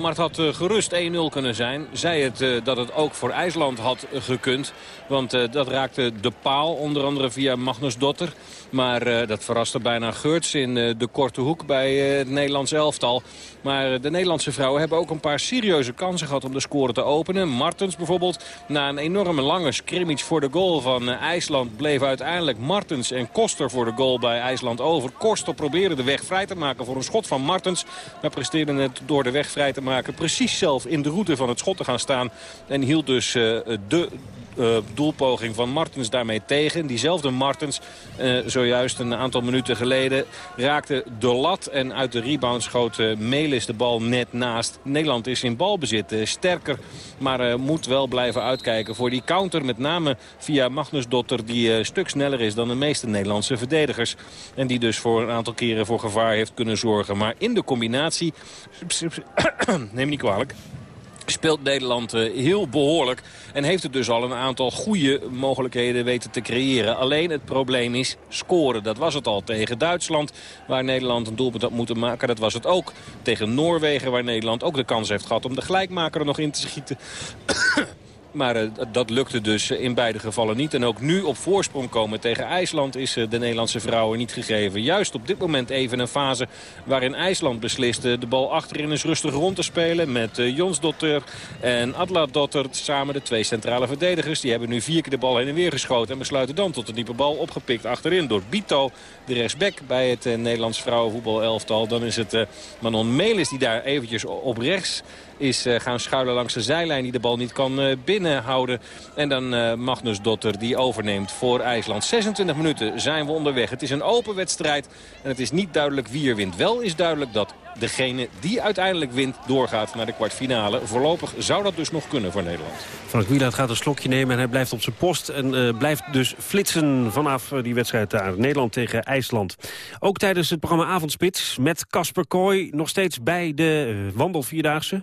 Speaker 13: Maar het had uh, gerust 1-0 kunnen zijn. Zij het uh, dat het ook voor IJsland had gekund. Want dat raakte de paal. Onder andere via Magnus Dotter. Maar dat verraste bijna Geurts in de korte hoek bij het Nederlands elftal. Maar de Nederlandse vrouwen hebben ook een paar serieuze kansen gehad om de score te openen. Martens bijvoorbeeld. Na een enorme lange scrimmage voor de goal van IJsland bleef uiteindelijk Martens en Koster voor de goal bij IJsland over. Koster probeerde de weg vrij te maken voor een schot van Martens. Maar presteerde het door de weg vrij te maken precies zelf in de route van het schot te gaan staan. En hield dus uh, de uh, doelpoging van Martens daarmee tegen. Diezelfde Martens, uh, zojuist een aantal minuten geleden, raakte de lat. En uit de rebound schoot uh, Melis de bal net naast. Nederland is in balbezit sterker, maar moet wel blijven uitkijken voor die counter. Met name via Magnus Dotter, die een stuk sneller is dan de meeste Nederlandse verdedigers. En die dus voor een aantal keren voor gevaar heeft kunnen zorgen. Maar in de combinatie, neem niet kwalijk speelt Nederland heel behoorlijk. En heeft het dus al een aantal goede mogelijkheden weten te creëren. Alleen het probleem is scoren. Dat was het al tegen Duitsland, waar Nederland een doelpunt had moeten maken. Dat was het ook tegen Noorwegen, waar Nederland ook de kans heeft gehad om de gelijkmaker er nog in te schieten. Maar uh, dat lukte dus in beide gevallen niet. En ook nu op voorsprong komen tegen IJsland is uh, de Nederlandse vrouwen niet gegeven. Juist op dit moment even een fase waarin IJsland besliste de bal achterin eens rustig rond te spelen. Met Jonsdotter en Adla Dotter samen de twee centrale verdedigers. Die hebben nu vier keer de bal heen en weer geschoten. En besluiten dan tot een diepe bal opgepikt achterin door Bito. De rechtsback bij het Nederlands vrouwenvoetbal elftal. Dan is het Manon Melis die daar eventjes op rechts is uh, gaan schuilen langs de zijlijn die de bal niet kan uh, binnenhouden. En dan uh, Magnus Dotter die overneemt voor IJsland. 26 minuten zijn we onderweg. Het is een open wedstrijd en het is niet duidelijk wie er wint. Wel is duidelijk dat degene die uiteindelijk wint doorgaat naar de kwartfinale. Voorlopig zou dat dus nog kunnen voor Nederland.
Speaker 12: Frank Wieland gaat een slokje nemen en hij blijft op zijn post. En blijft dus flitsen vanaf die wedstrijd daar. Nederland tegen IJsland. Ook tijdens het programma Avondspits met Casper Kooi. Nog steeds bij de wandelvierdaagse.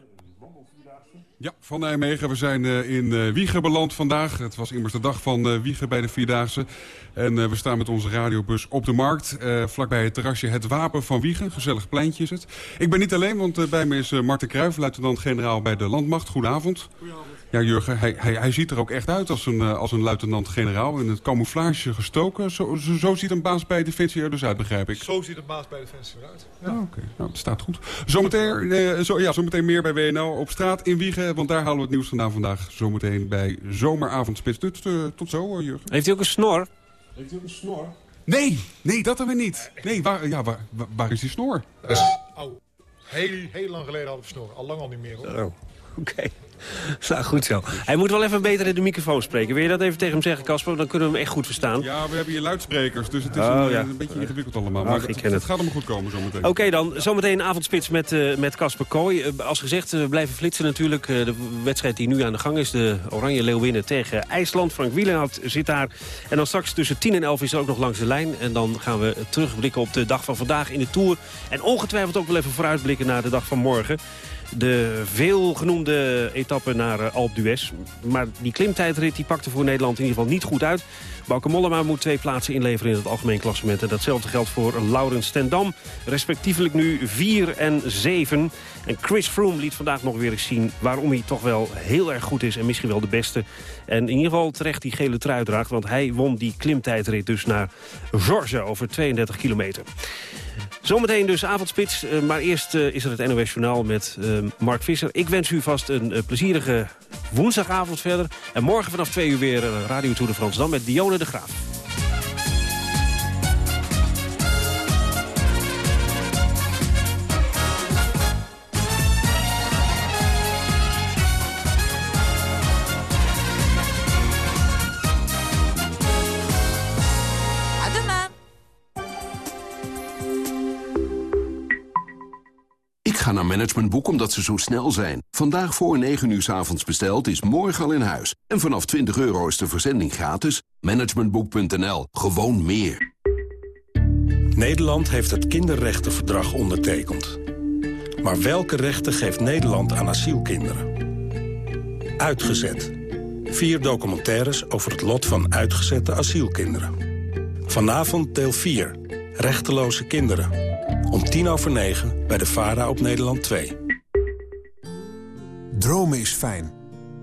Speaker 17: Ja, van Nijmegen. We zijn uh, in uh, Wiegen beland vandaag. Het was immers de dag van uh, Wiegen bij de Vierdaagse. En we staan met onze radiobus op de markt. vlakbij het terrasje Het Wapen van Wiegen. Gezellig pleintje is het. Ik ben niet alleen, want bij me is Marten Kruijf, luitenant-generaal bij de Landmacht. Goedenavond. Goedenavond. Ja, Jurgen, hij, hij, hij ziet er ook echt uit als een, als een luitenant-generaal. In het camouflage gestoken. Zo, zo, zo, ziet een baas bij Defensie er dus uit, begrijp ik.
Speaker 18: Zo ziet een baas bij Defensie eruit.
Speaker 17: Ja, ja oké. Okay. Nou, dat staat goed. Zometeen, eh, zo, ja, zometeen meer bij WNL op straat in Wiegen. Want daar halen we het nieuws vandaan vandaag. Zometeen bij Zomeravondspits. Tot, uh, tot zo, Jurgen.
Speaker 12: Heeft hij ook een snor?
Speaker 18: Heeft hij ook een snor?
Speaker 17: Nee, nee, dat hebben we niet. Nee, waar, ja, waar, waar is die snor?
Speaker 18: Oh, heel, heel lang geleden hadden we snor. Al lang al niet meer, hoor.
Speaker 12: Oh, oké. Okay. Nou, goed zo. Hij moet wel even beter in de microfoon spreken. Wil je dat even tegen hem zeggen, Casper? Dan kunnen we hem echt goed verstaan.
Speaker 17: Ja, we hebben hier luidsprekers, dus het is oh, een, ja. een, beetje ingewikkeld allemaal. Maar Ach, het, het, het, gaat allemaal goed komen zometeen.
Speaker 12: Oké okay, dan, zometeen een avondspits met uh, met Casper Kooi. Uh, als gezegd, we blijven flitsen natuurlijk. Uh, de wedstrijd die nu aan de gang is, de Oranje Leeuwinnen tegen IJsland. Frank Wielenhout zit daar. En dan straks tussen 10 en 11 is er ook nog langs de lijn. En dan gaan we terugblikken op de dag van vandaag in de Tour. En ongetwijfeld ook wel even vooruitblikken naar de dag van morgen de veelgenoemde etappe naar uh, Alpe d'Huez. Maar die klimtijdrit die pakte voor Nederland in ieder geval niet goed uit. Bauke Mollema moet twee plaatsen inleveren in het algemeen klassement. En datzelfde geldt voor Laurens Stendam. Respectievelijk nu 4 en 7. En Chris Froome liet vandaag nog weer eens zien waarom hij toch wel heel erg goed is. En misschien wel de beste. En in ieder geval terecht die gele trui draagt. Want hij won die klimtijdrit dus naar Georgia over 32 kilometer. Zometeen dus avondspits, uh, maar eerst uh, is er het NOS Journaal met uh, Mark Visser. Ik wens u vast een plezierige woensdagavond verder. En morgen vanaf twee uur weer Radio Tour de France. Dan met Dione de Graaf.
Speaker 19: Managementboek omdat ze zo snel zijn. Vandaag voor 9 uur s avonds besteld is morgen al in huis. En vanaf 20 euro is de verzending gratis. Managementboek.nl. Gewoon meer.
Speaker 20: Nederland heeft het kinderrechtenverdrag ondertekend. Maar welke rechten geeft Nederland aan asielkinderen? Uitgezet. Vier documentaires over het lot van uitgezette asielkinderen. Vanavond deel 4. Rechteloze kinderen. Om tien over negen bij de VARA op Nederland 2.
Speaker 10: Dromen is fijn.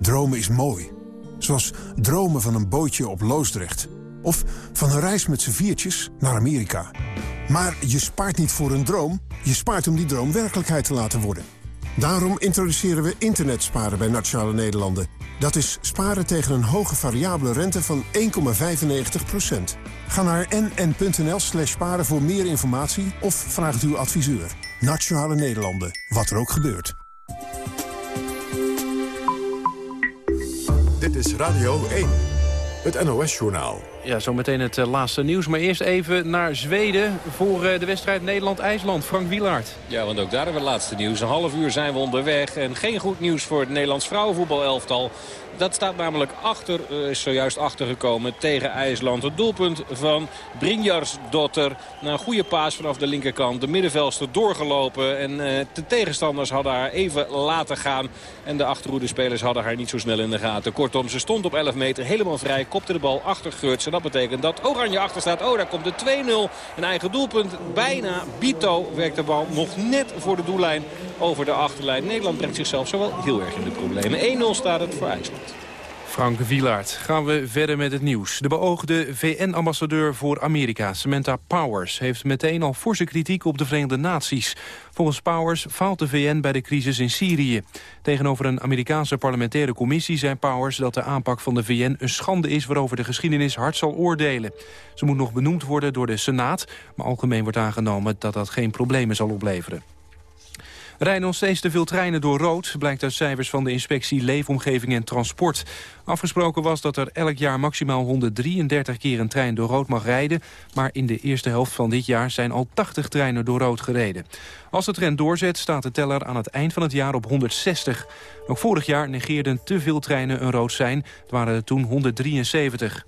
Speaker 10: Dromen is mooi. Zoals dromen van een bootje op Loosdrecht. Of van een reis met z'n viertjes naar Amerika. Maar je spaart niet voor een droom. Je spaart om die droom werkelijkheid te laten worden. Daarom introduceren we internetsparen bij Nationale Nederlanden. Dat is sparen tegen een hoge variabele rente van 1,95%. Ga naar nn.nl slash sparen voor meer informatie of vraag uw adviseur. Nationale Nederlanden, wat er ook gebeurt.
Speaker 1: Dit is Radio 1, het NOS-journaal.
Speaker 2: Ja, zometeen het eh, laatste nieuws. Maar eerst even naar Zweden voor eh, de wedstrijd Nederland-IJsland. Frank Wielaert.
Speaker 13: Ja, want ook daar hebben we het laatste nieuws. Een half uur zijn we onderweg. En geen goed nieuws voor het Nederlands vrouwenvoetbalelftal. Dat staat namelijk achter, eh, is zojuist achtergekomen tegen IJsland. Het doelpunt van Dotter. Na een goede paas vanaf de linkerkant. De middenveldster doorgelopen. En de tegenstanders hadden haar even laten gaan. En de achterhoede-spelers hadden haar niet zo snel in de gaten. Kortom, ze stond op 11 meter helemaal vrij. Kopte de bal achter Geurts. Dat betekent dat Oranje achter staat. Oh, daar komt de 2-0. Een eigen doelpunt. Bijna. Bito werkt de bal nog net voor de doellijn over de achterlijn. Nederland brengt zichzelf zo wel heel erg in de problemen. 1-0 staat het voor IJsland.
Speaker 2: Frank Wielaert. Gaan we verder met het nieuws. De beoogde VN-ambassadeur voor Amerika, Samantha Powers... heeft meteen al forse kritiek op de Verenigde Naties. Volgens Powers faalt de VN bij de crisis in Syrië. Tegenover een Amerikaanse parlementaire commissie zei Powers... dat de aanpak van de VN een schande is waarover de geschiedenis hard zal oordelen. Ze moet nog benoemd worden door de Senaat... maar algemeen wordt aangenomen dat dat geen problemen zal opleveren rijden nog steeds te veel treinen door rood... blijkt uit cijfers van de inspectie Leefomgeving en Transport. Afgesproken was dat er elk jaar maximaal 133 keer een trein door rood mag rijden... maar in de eerste helft van dit jaar zijn al 80 treinen door rood gereden. Als de trend doorzet staat de teller aan het eind van het jaar op 160. Ook vorig jaar negeerden te veel treinen een rood zijn. Waren er toen 173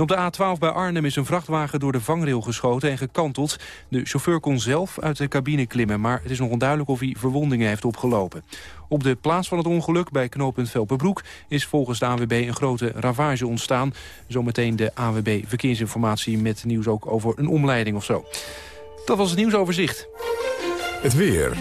Speaker 2: op de A12 bij Arnhem is een vrachtwagen door de vangrail geschoten en gekanteld. De chauffeur kon zelf uit de cabine klimmen, maar het is nog onduidelijk of hij verwondingen heeft opgelopen. Op de plaats van het ongeluk bij knooppunt Velperbroek is volgens de AWB een grote ravage ontstaan. Zometeen de AWB verkeersinformatie met nieuws ook over een omleiding of zo. Dat was het nieuwsoverzicht.
Speaker 1: Het weer.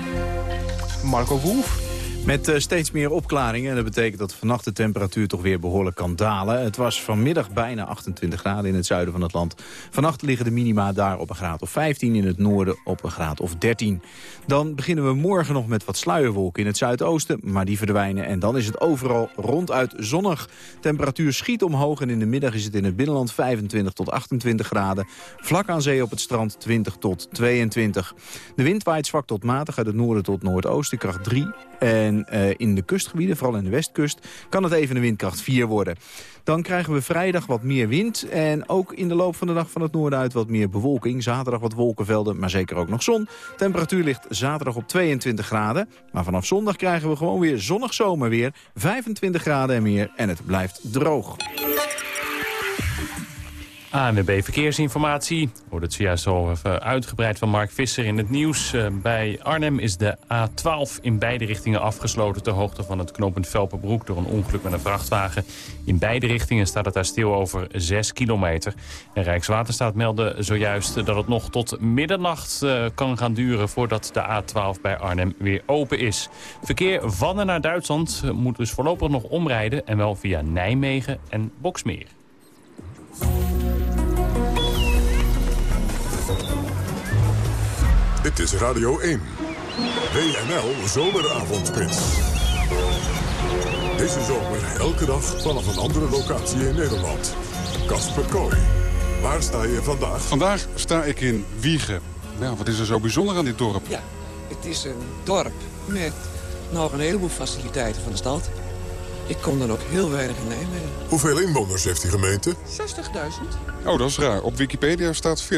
Speaker 2: Marco Wolf.
Speaker 21: Met uh, steeds meer opklaringen. En dat betekent dat vannacht de temperatuur toch weer behoorlijk kan dalen. Het was vanmiddag bijna 28 graden in het zuiden van het land. Vannacht liggen de minima daar op een graad of 15. In het noorden op een graad of 13. Dan beginnen we morgen nog met wat sluierwolken in het zuidoosten. Maar die verdwijnen en dan is het overal ronduit zonnig. Temperatuur schiet omhoog en in de middag is het in het binnenland 25 tot 28 graden. Vlak aan zee op het strand 20 tot 22. De wind waait zwak tot matig uit het noorden tot noordoosten, kracht 3. En uh, in de kustgebieden, vooral in de westkust, kan het even een windkracht 4 worden. Dan krijgen we vrijdag wat meer wind. En ook in de loop van de dag van het noorden uit wat meer bewolking. Zaterdag wat wolkenvelden, maar zeker ook nog zon. Temperatuur ligt zaterdag op 22 graden. Maar vanaf zondag krijgen we gewoon weer zonnig zomerweer. 25 graden en meer. En het blijft droog.
Speaker 9: ANWB Verkeersinformatie. Wordt het zojuist al even uitgebreid van Mark Visser in het nieuws. Eh, bij Arnhem is de A12 in beide richtingen afgesloten... ter hoogte van het knooppunt Velperbroek door een ongeluk met een vrachtwagen. In beide richtingen staat het daar stil over 6 kilometer. En Rijkswaterstaat meldde zojuist dat het nog tot middernacht uh, kan gaan duren... voordat de A12 bij Arnhem weer open is. Verkeer van en naar Duitsland moet dus voorlopig nog omrijden... en wel via Nijmegen en Boksmeer.
Speaker 1: Dit is Radio 1. WNL Zomeravondspits. Deze zomer elke dag vanaf een andere locatie in Nederland. Kasper Kooi. Waar sta je vandaag?
Speaker 17: Vandaag sta ik in Wiegen. Nou, wat is er zo bijzonder aan dit dorp?
Speaker 22: Ja, het is een dorp met nog een heleboel faciliteiten van de stad. Ik kom dan ook heel weinig in Nijmegen.
Speaker 1: Hoeveel inwoners heeft die gemeente?
Speaker 22: 60.000.
Speaker 17: Oh, dat is raar. Op Wikipedia staat 40.990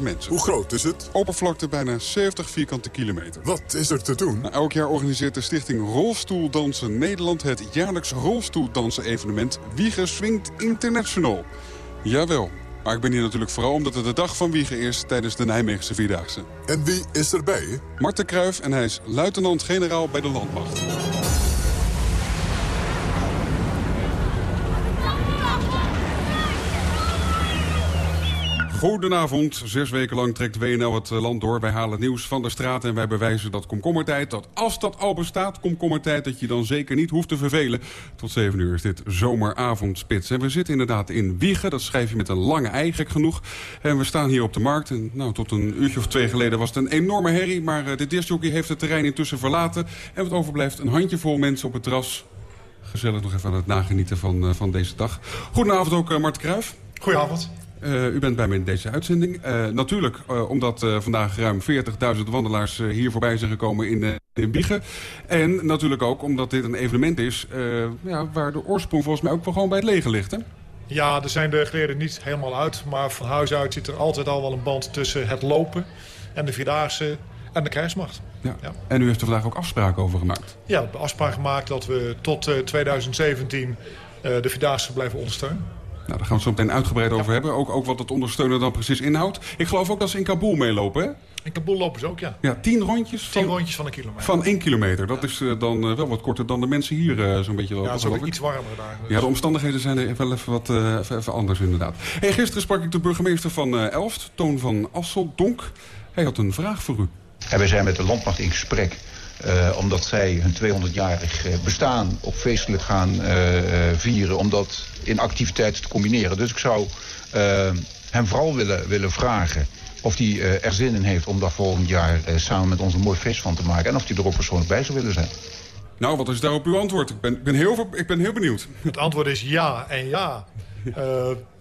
Speaker 17: mensen.
Speaker 1: Hoe groot is het?
Speaker 17: Oppervlakte bijna 70 vierkante kilometer.
Speaker 1: Wat is er te doen?
Speaker 17: Nou, elk jaar organiseert de stichting Rolstoeldansen Nederland... het jaarlijks rolstoeldansen-evenement Wiegen Swingt International. Jawel. Maar ik ben hier natuurlijk vooral omdat het de dag van Wiegen is tijdens de Nijmeegse Vierdaagse.
Speaker 1: En wie is erbij?
Speaker 17: Marten Kruijf en hij is luitenant-generaal bij de landmacht. Goedenavond. Zes weken lang trekt WNL het eh, land door. Wij halen het nieuws van de straat en wij bewijzen dat komkommertijd... dat als dat al bestaat, komkommertijd... dat je dan zeker niet hoeft te vervelen. Tot zeven uur is dit zomeravondspits. En we zitten inderdaad in Wiegen. Dat schrijf je met een lange ei, gek genoeg. En we staan hier op de markt. En nou, tot een uurtje of twee geleden was het een enorme herrie. Maar uh, de discjockey heeft het terrein intussen verlaten. En wat overblijft, een handjevol mensen op het terras. Gezellig nog even aan het nagenieten van, uh, van deze dag. Goedenavond ook, Mart Kruijf.
Speaker 18: Goedenavond.
Speaker 17: Uh, u bent bij me in deze uitzending. Uh, natuurlijk uh, omdat vandaag ruim 40.000 wandelaars hier voorbij zijn gekomen in, in Biegen. En natuurlijk ook omdat dit een evenement is ja, waar de oorsprong volgens mij ook wel gewoon bij het leger ligt. Hè?
Speaker 18: Ja, er zijn de geleden niet helemaal uit. Maar van huis uit zit er altijd al wel een band tussen het lopen en de Vierdaagse en de krijgsmacht.
Speaker 17: Ja. ja. En u heeft er vandaag ook afspraken over gemaakt?
Speaker 18: Ja, we hebben afspraak gemaakt dat we tot 2017 de Vierdaagse blijven ondersteunen.
Speaker 17: Nou, daar gaan we het zo meteen uitgebreid over hebben. Ook, ook wat het ondersteunen dan precies inhoudt. Ik geloof ook dat ze in Kabul meelopen, hè?
Speaker 18: In Kabul lopen ze ook, ja.
Speaker 17: Ja, tien rondjes van,
Speaker 18: tien rondjes van een kilometer.
Speaker 17: Van één kilometer. Dat ja. is uh, dan uh, wel wat korter dan de mensen hier uh, zo'n beetje lopen.
Speaker 18: Ja, het is ook iets warmer daar. Dus.
Speaker 17: Ja, de omstandigheden zijn er wel even wat even, even anders inderdaad. Hey, gisteren sprak ik de burgemeester van Elft, Toon van Asseldonk. Hij had een vraag voor u.
Speaker 23: En wij zijn met de landmacht in gesprek. Uh, omdat zij hun 200-jarig bestaan op feestelijk gaan uh, vieren... om dat in activiteiten te combineren. Dus ik zou uh, hem vooral willen, willen vragen of hij er zin in heeft... om daar volgend jaar samen met ons een mooi feest van te maken... en of hij er ook persoonlijk bij zou willen zijn.
Speaker 17: Nou, wat is daarop uw antwoord? Ik ben, ben, heel, ik ben heel benieuwd.
Speaker 18: Het antwoord is ja en ja.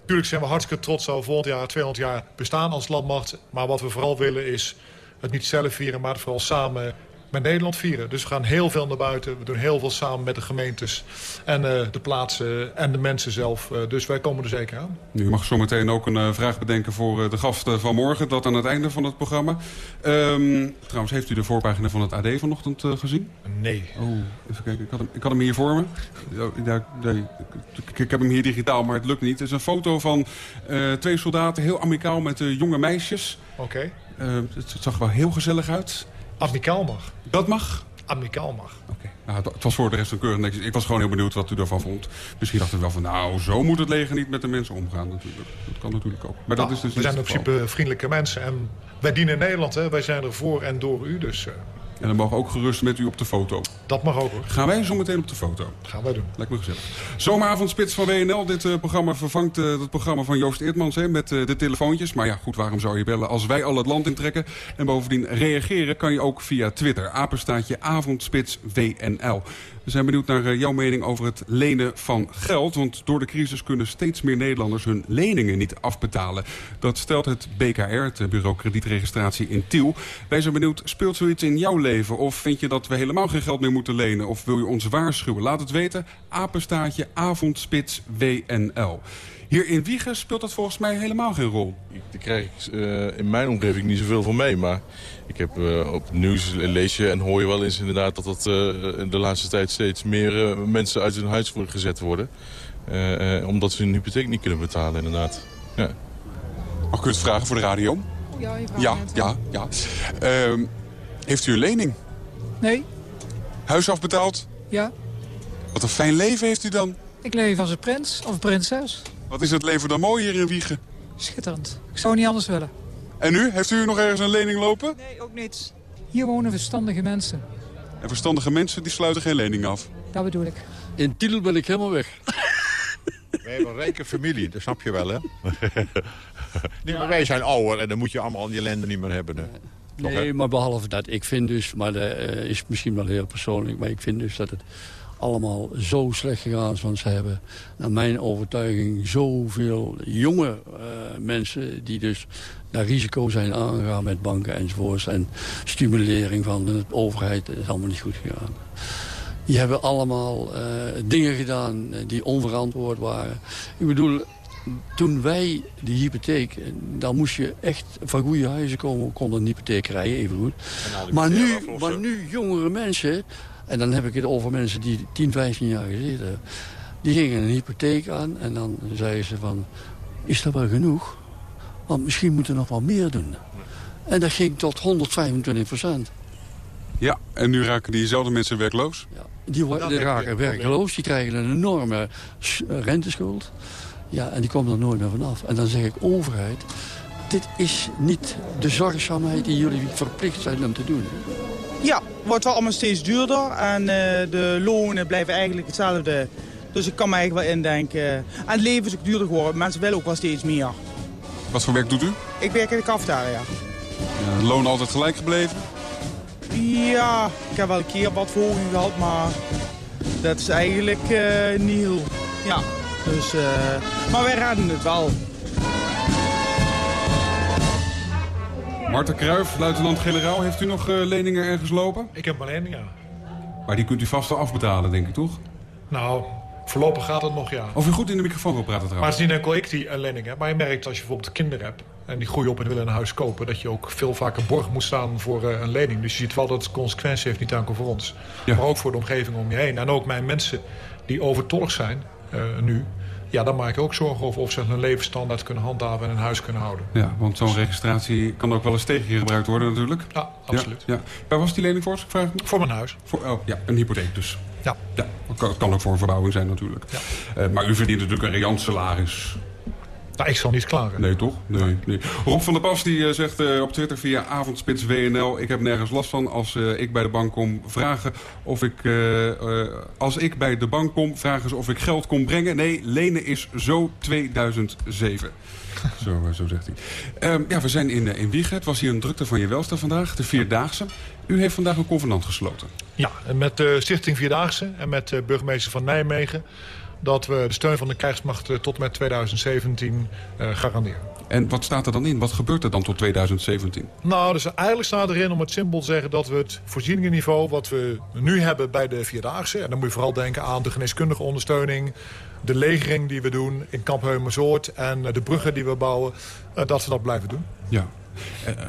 Speaker 18: Natuurlijk zijn we hartstikke trots over volgend jaar 200 jaar bestaan als landmacht. Maar wat we vooral willen is het niet zelf vieren, maar het vooral samen met Nederland vieren. Dus we gaan heel veel naar buiten. We doen heel veel samen met de gemeentes en uh, de plaatsen en de mensen zelf. Uh, dus wij komen er zeker aan.
Speaker 17: U mag zometeen ook een uh, vraag bedenken voor de gast van morgen. Dat aan het einde van het programma. Um, trouwens, heeft u de voorpagina van het AD vanochtend gezien?
Speaker 18: Nee.
Speaker 17: Oh, even kijken. Ik had hem, ik had hem hier voor me. Ja, nee, ik, ik heb hem hier digitaal, maar het lukt niet. Het is een foto van twee soldaten, heel amicaal met jonge meisjes.
Speaker 18: Oké.
Speaker 17: Okay. het, zag wel heel gezellig uit.
Speaker 18: Amicaal mag.
Speaker 17: Dat mag?
Speaker 18: Amicaal mag.
Speaker 17: Oké. Okay. Nou, het, het was voor de rest een keurig. Ik was gewoon heel benieuwd wat u daarvan vond. Misschien dacht u wel van, nou, zo moet het leger niet met de mensen omgaan natuurlijk. Dat kan natuurlijk ook. Maar
Speaker 18: nou,
Speaker 17: dat is dus
Speaker 18: we zijn in principe vriendelijke mensen. En wij dienen Nederland, hè. Wij zijn er voor en door u, dus...
Speaker 17: En dan mogen ook gerust met u op de foto.
Speaker 18: Dat mag ook hoor.
Speaker 17: Gaan wij zo meteen op de foto?
Speaker 18: Gaan wij doen.
Speaker 17: Lijkt me gezellig. Zomeravondspits van WNL. Dit uh, programma vervangt uh, het programma van Joost Eertmans hè, met uh, de telefoontjes. Maar ja, goed, waarom zou je bellen als wij al het land intrekken? En bovendien reageren kan je ook via Twitter. Apenstaatje avondspits WNL. We zijn benieuwd naar jouw mening over het lenen van geld. Want door de crisis kunnen steeds meer Nederlanders hun leningen niet afbetalen. Dat stelt het BKR, het Bureau Kredietregistratie in Tiel. Wij zijn benieuwd, speelt zoiets in jouw leven? Of vind je dat we helemaal geen geld meer moeten lenen? Of wil je ons waarschuwen? Laat het weten. Apenstaatje avondspits WNL. Hier in Wiegen speelt dat volgens mij helemaal geen rol.
Speaker 24: Daar krijg ik uh, in mijn omgeving niet zoveel van mee. Maar ik heb uh, op het nieuws lees je en hoor je wel eens inderdaad... dat dat uh, de laatste tijd steeds meer mensen uit hun huis worden gezet worden. omdat ze hun hypotheek niet kunnen betalen inderdaad. Ja.
Speaker 17: Mag ik u het vragen voor de radio?
Speaker 25: Ja,
Speaker 17: ja, ja, ja. Uh, heeft u een lening?
Speaker 25: Nee.
Speaker 17: Huis afbetaald?
Speaker 25: Ja.
Speaker 17: Wat een fijn leven heeft u dan?
Speaker 25: Ik leef als een prins of prinses.
Speaker 17: Wat is het leven dan mooi hier in Wiegen?
Speaker 25: Schitterend. Ik zou niet anders willen.
Speaker 17: En u? Heeft u nog ergens een lening lopen?
Speaker 25: Nee, ook niet. Hier wonen verstandige mensen.
Speaker 17: En verstandige mensen die sluiten geen lening af?
Speaker 25: Dat bedoel ik.
Speaker 26: In Tiel ben ik helemaal weg.
Speaker 27: Wij hebben een rijke familie, dat snap je wel, hè? nee, maar wij zijn ouder en dan moet je allemaal die ellende niet meer hebben. Hè?
Speaker 26: Nee, nee maar behalve dat, ik vind dus, maar dat uh, is misschien wel heel persoonlijk... maar ik vind dus dat het allemaal zo slecht gegaan is. Want ze hebben, naar mijn overtuiging, zoveel jonge uh, mensen... die dus naar risico zijn aangegaan met banken enzovoorts... en stimulering van de overheid is allemaal niet goed gegaan. Die hebben allemaal uh, dingen gedaan die onverantwoord waren. Ik bedoel, toen wij die hypotheek, dan moest je echt van goede huizen komen, konden een hypotheek krijgen, even goed. Maar nu, maar nu jongere mensen, en dan heb ik het over mensen die 10, 15 jaar gezeten hebben, die gingen een hypotheek aan en dan zeiden ze van, is dat wel genoeg? Want misschien moeten we nog wel meer doen. En dat ging tot 125 procent.
Speaker 17: Ja, en nu raken diezelfde mensen werkloos?
Speaker 26: Ja, die, die raken werkloos, die krijgen een enorme renteschuld. Ja, en die komen er nooit meer vanaf. En dan zeg ik, overheid, dit is niet de zorgzaamheid die jullie verplicht zijn om te doen.
Speaker 28: Ja, wordt wel allemaal steeds duurder en uh, de lonen blijven eigenlijk hetzelfde. Dus ik kan me eigenlijk wel indenken. En het leven is ook duurder geworden. Mensen willen ook wel steeds meer.
Speaker 17: Wat voor werk doet u?
Speaker 28: Ik werk in de cafetaria.
Speaker 17: Ja, loon altijd gelijk gebleven?
Speaker 28: Ja, ik heb wel een keer wat verhoging gehad, maar dat is eigenlijk uh, niet heel... Ja, dus... Uh, maar wij redden het wel.
Speaker 17: Marten Kruijf, luitenant-generaal, heeft u nog uh, leningen ergens lopen?
Speaker 18: Ik heb maar één, ja.
Speaker 17: Maar die kunt u vast wel afbetalen, denk ik, toch?
Speaker 18: Nou, voorlopig gaat het nog, ja.
Speaker 17: Of u goed in de microfoon wil praten trouwens.
Speaker 18: Maar het is niet enkel ik die een lening heb. Maar je merkt als je bijvoorbeeld kinderen hebt... en die groeien op en willen een huis kopen... dat je ook veel vaker borg moet staan voor uh, een lening. Dus je ziet wel dat het consequenties heeft, niet enkel voor ons. Ja. Maar ook voor de omgeving om je heen. En ook mijn mensen die overtollig zijn uh, nu... Ja, dan maak ik ook zorgen over of ze hun levensstandaard kunnen handhaven en een huis kunnen houden.
Speaker 17: Ja, want zo'n registratie kan ook wel eens tegen je gebruikt worden natuurlijk.
Speaker 18: Ja, absoluut.
Speaker 17: Ja, ja. Waar was die lening voor? Vraag
Speaker 18: voor mijn huis.
Speaker 17: Voor, oh, ja, een hypotheek dus.
Speaker 18: Ja.
Speaker 17: ja het kan ook voor een verbouwing zijn natuurlijk. Ja. Uh, maar u verdient natuurlijk een riant salaris.
Speaker 18: Nou, ik zal niet klagen.
Speaker 17: Nee, toch? Nee, nee. Rob van der Pas die, uh, zegt uh, op Twitter via avondspits WNL... ik heb nergens last van als uh, ik bij de bank kom vragen of ik... als ik bij de bank kom vragen ze of ik geld kom brengen. Nee, lenen is zo 2007. zo, zo zegt hij. Um, ja, we zijn in, in Wiegen. Het was hier een drukte van je welste vandaag, de Vierdaagse. U heeft vandaag een convenant gesloten.
Speaker 18: Ja, met de Stichting Vierdaagse en met de burgemeester van Nijmegen dat we de steun van de krijgsmacht tot met 2017 uh, garanderen.
Speaker 17: En wat staat er dan in? Wat gebeurt er dan tot 2017?
Speaker 18: Nou, dus eigenlijk staat erin om het simpel te zeggen... dat we het voorzieningenniveau wat we nu hebben bij de Vierdaagse... en dan moet je vooral denken aan de geneeskundige ondersteuning... de legering die we doen in Kamp Heumersoort... en de bruggen die we bouwen, dat we dat blijven doen.
Speaker 17: Ja.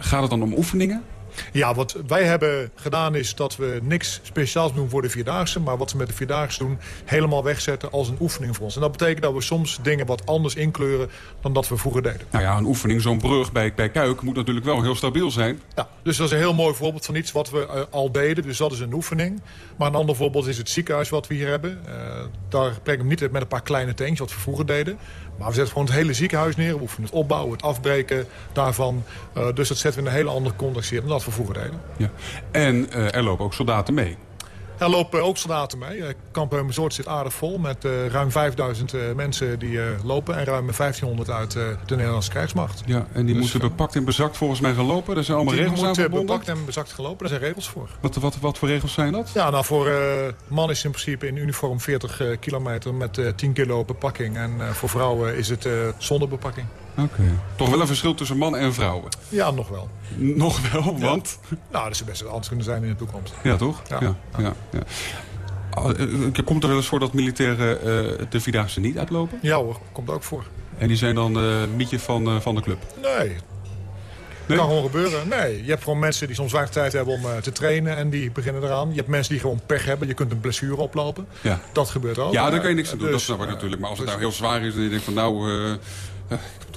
Speaker 17: Gaat het dan om oefeningen?
Speaker 18: Ja, wat wij hebben gedaan is dat we niks speciaals doen voor de Vierdaagse... maar wat we met de Vierdaagse doen helemaal wegzetten als een oefening voor ons. En dat betekent dat we soms dingen wat anders inkleuren dan dat we vroeger deden.
Speaker 17: Nou ja, een oefening, zo'n brug bij, bij Kuik moet natuurlijk wel heel stabiel zijn.
Speaker 18: Ja, dus dat is een heel mooi voorbeeld van iets wat we uh, al deden. Dus dat is een oefening. Maar een ander voorbeeld is het ziekenhuis wat we hier hebben. Uh, daar brengen we niet met een paar kleine tanks wat we vroeger deden. Maar we zetten gewoon het hele ziekenhuis neer. We oefenen het opbouwen, het afbreken daarvan. Uh, dus dat zetten we in een hele andere context hier dan dat we vroeger deden.
Speaker 17: Ja. En uh, er lopen ook soldaten mee.
Speaker 18: Er lopen ook soldaten mee. Uh, Kamp zit aardig vol met uh, ruim 5000 uh, mensen die lopen... en ruim 1500 uit de Nederlandse krijgsmacht.
Speaker 17: Ja, en die dus, moeten bepakt en bezakt volgens mij gaan lopen. Daar zijn allemaal
Speaker 18: die
Speaker 17: regels aan
Speaker 18: verbonden. bepakt en bezakt gelopen, daar zijn regels voor.
Speaker 17: Wat, wat, wat voor regels zijn dat?
Speaker 18: Ja, nou voor man is in principe in uniform 40 kilometer met 10 kilo bepakking. En voor vrouwen is het zonder bepakking.
Speaker 17: Okay. Toch wel een verschil tussen man en vrouwen?
Speaker 18: Ja, nog wel.
Speaker 17: Nog wel, want?
Speaker 18: Ja. Nou, dat zou best wel anders kunnen zijn in de toekomst.
Speaker 17: Ja, toch? Ja. ja, ja, ja. Komt er wel eens voor dat militairen uh, de Vierdaagse niet uitlopen?
Speaker 18: Ja hoor, komt ook voor.
Speaker 17: En die zijn dan uh, mietje van, uh, van de club?
Speaker 18: Nee. Dat kan gewoon gebeuren. Nee, je hebt gewoon mensen die soms weinig tijd hebben om uh, te trainen en die beginnen eraan. Je hebt mensen die gewoon pech hebben. Je kunt een blessure oplopen.
Speaker 17: Ja.
Speaker 18: Dat gebeurt ook.
Speaker 17: Ja, daar kan je niks aan doen. Dus, dat snap ik natuurlijk. Maar als het nou heel zwaar is en je denkt van nou,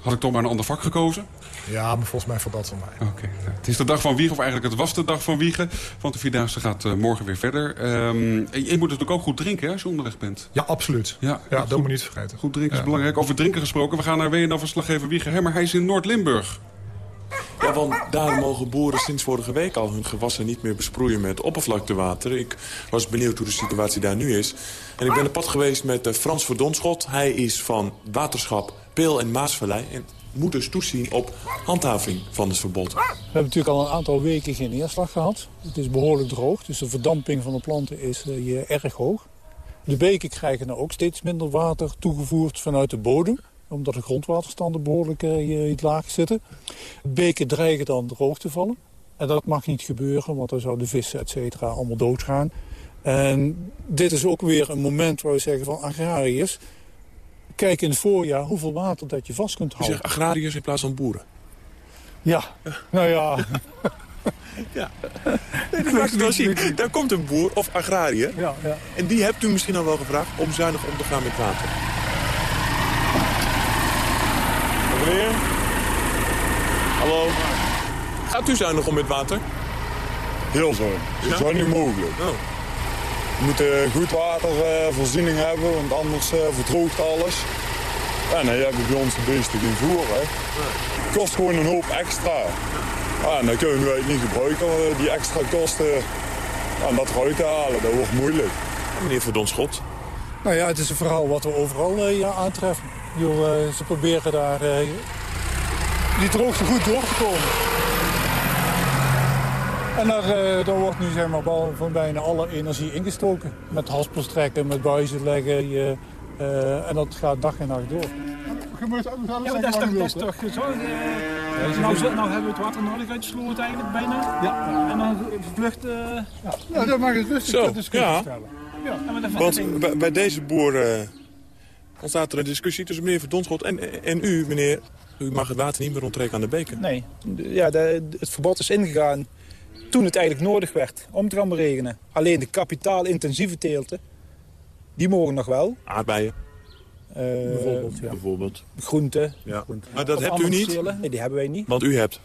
Speaker 17: had ik toch maar een ander vak gekozen?
Speaker 18: Ja, maar volgens mij valt dat van mij.
Speaker 17: Oké. Okay. Het is de dag van Wiegen, of eigenlijk het was de dag van Wiegen. Want de Vierdaagse gaat uh, morgen weer verder. Um, je moet natuurlijk ook goed drinken hè, als je onderweg bent.
Speaker 18: Ja, absoluut. Ja, ja dat moet je niet vergeten.
Speaker 17: Goed drinken is belangrijk. Over drinken gesproken. We gaan naar WNL-verslaggever Wiegen Hemmer. Hij is in Noord-Limburg.
Speaker 29: Ja, want daar mogen boeren sinds vorige week al hun gewassen niet meer besproeien met oppervlaktewater. Ik was benieuwd hoe de situatie daar nu is. En ik ben op pad geweest met uh, Frans Verdonschot. Hij is van waterschap Peel en Maasvallei. En moet dus toezien op handhaving van het verbod.
Speaker 25: We hebben natuurlijk al een aantal weken geen neerslag gehad. Het is behoorlijk droog, dus de verdamping van de planten is uh, hier erg hoog. De beken krijgen nou ook steeds minder water toegevoerd vanuit de bodem omdat de grondwaterstanden behoorlijk uh, laag zitten. Beken dreigen dan droog te vallen. En dat mag niet gebeuren, want dan zouden de vissen et cetera allemaal doodgaan. En dit is ook weer een moment waar we zeggen van agrariërs... kijk in het voorjaar hoeveel water dat je vast kunt houden.
Speaker 29: Je zegt agrariërs in plaats van boeren?
Speaker 25: Ja, nou ja...
Speaker 29: ja. Nee, dat maakt wel zien. Daar komt een boer of agrariër.
Speaker 25: Ja, ja.
Speaker 29: En die hebt u misschien al wel gevraagd om zuinig om te gaan met water. Meneer? Hallo? Gaat u zuinig om met water?
Speaker 30: Heel zo. Dat is niet mogelijk.
Speaker 29: Oh.
Speaker 30: We moeten goed watervoorziening hebben, want anders uh, verdroogt alles. En dan heb je bij ons de beesten geen voer. Hè. Het kost gewoon een hoop extra. Ja, en dan kunnen wij het niet gebruiken, eh, die extra kosten. En dat eruit te halen, dat wordt moeilijk.
Speaker 29: Meneer Verdonschot.
Speaker 25: Nou ja, het is een verhaal wat we overal uh, aantreffen. Yo, uh, ze proberen daar uh, die droogte goed door te komen. En daar, daar wordt nu zeg maar, van bijna alle energie ingestoken. Met haspels trekken, met buizen leggen. Je, en dat gaat dag en nacht door.
Speaker 31: Ook nog alles ja, dat is toch, dat is toch zo. Ja, nou, nou, hebben we het water nodig uit de sloot eigenlijk bijna. Ja. En dan vlucht... ja.
Speaker 25: Nou, dat mag het rustig
Speaker 29: zo,
Speaker 25: discussie
Speaker 29: ja.
Speaker 25: stellen. Ja.
Speaker 29: Want bij, bij deze boer uh, ontstaat er een discussie tussen meneer Verdonschot en, en u, meneer. U mag het water niet meer onttrekken aan de beken.
Speaker 32: Nee, ja, de, het verbod is ingegaan toen het eigenlijk nodig werd om te gaan beregenen. Alleen de kapitaalintensieve teelten, die mogen nog wel.
Speaker 29: Aardbeien.
Speaker 32: Uh, bijvoorbeeld, ja.
Speaker 29: bijvoorbeeld.
Speaker 32: Groenten.
Speaker 29: Ja.
Speaker 32: groenten.
Speaker 29: Maar dat
Speaker 32: Of
Speaker 29: hebt u niet?
Speaker 32: Nee, die hebben wij niet.
Speaker 29: Want u hebt?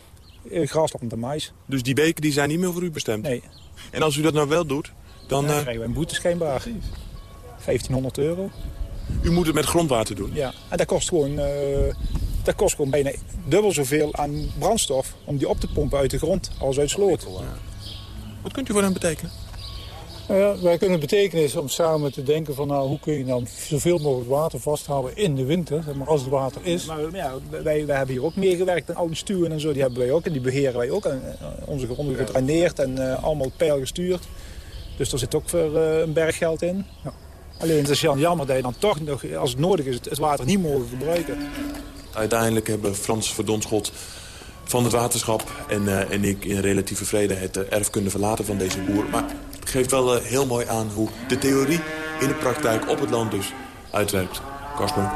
Speaker 32: Uh, grasland en mais.
Speaker 29: Dus die beken die zijn niet meer voor u bestemd?
Speaker 32: Nee.
Speaker 29: En als u dat nou wel doet, dan...
Speaker 32: Dan krijgen we een boete schijnbaar. 1500 euro.
Speaker 29: U moet het met grondwater doen?
Speaker 32: Ja, en dat kost gewoon, uh, dat kost gewoon bijna dubbel zoveel aan brandstof... om die op te pompen uit de grond als uit sloot.
Speaker 29: Wat kunt u voor hen betekenen?
Speaker 25: Nou ja, wij kunnen het betekenen is om samen te denken van... nou, hoe kun je dan zoveel mogelijk water vasthouden in de winter, zeg maar als het water is.
Speaker 32: Maar ja, wij, wij hebben hier ook meegewerkt aan al die stuwen en zo, die hebben wij ook. En die beheren wij ook. En, uh, onze gronden gedraineerd en uh, allemaal pijl gestuurd. Dus er zit ook voor uh, een berg geld in. Ja. Alleen het is jammer dat je dan toch nog, als het nodig is, het water niet mogen gebruiken.
Speaker 29: Uiteindelijk hebben Frans Verdonschot van het waterschap en, uh, en ik in relatieve vrede het uh, erf kunnen verlaten van deze boer. Maar het geeft wel uh, heel mooi aan hoe de theorie in de praktijk op het land dus uitwerkt. Kasper.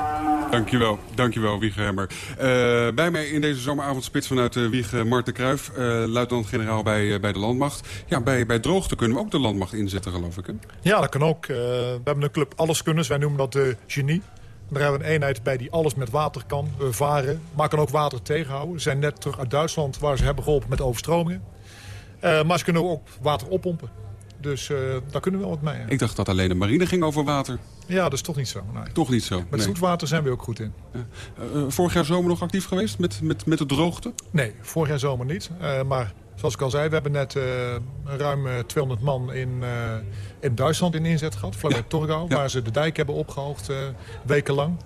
Speaker 17: Dankjewel, dankjewel Wiege Hemmer. Uh, bij mij in deze zomeravondspits vanuit uh, Wiege Marten Kruijf, uh, luitenant-generaal bij, bij de Landmacht. Ja, bij, bij droogte kunnen we ook de Landmacht inzetten, geloof ik, hè?
Speaker 18: Ja, dat kan ook. we hebben een club Alleskunners, wij noemen dat de genie. Daar hebben we een eenheid bij die alles met water kan varen, maar kan ook water tegenhouden. Ze zijn net terug uit Duitsland, waar ze hebben geholpen met overstromingen. maar ze kunnen ook water oppompen. Dus uh, daar kunnen we wel wat mee. Hè.
Speaker 17: Ik dacht dat alleen de marine ging over water.
Speaker 18: Ja, dat is toch niet zo. Nee.
Speaker 17: Toch niet zo.
Speaker 18: Met
Speaker 17: nee.
Speaker 18: zoetwater zijn we ook goed in.
Speaker 17: Ja. Uh, vorig jaar zomer nog actief geweest met, met, met de droogte?
Speaker 18: Nee, vorig jaar zomer niet. Uh, maar zoals ik al zei, we hebben net ruim 200 man in, in Duitsland in inzet gehad. Vlakbij ja. Torgau, ja. waar ze de dijk hebben opgehoogd wekenlang.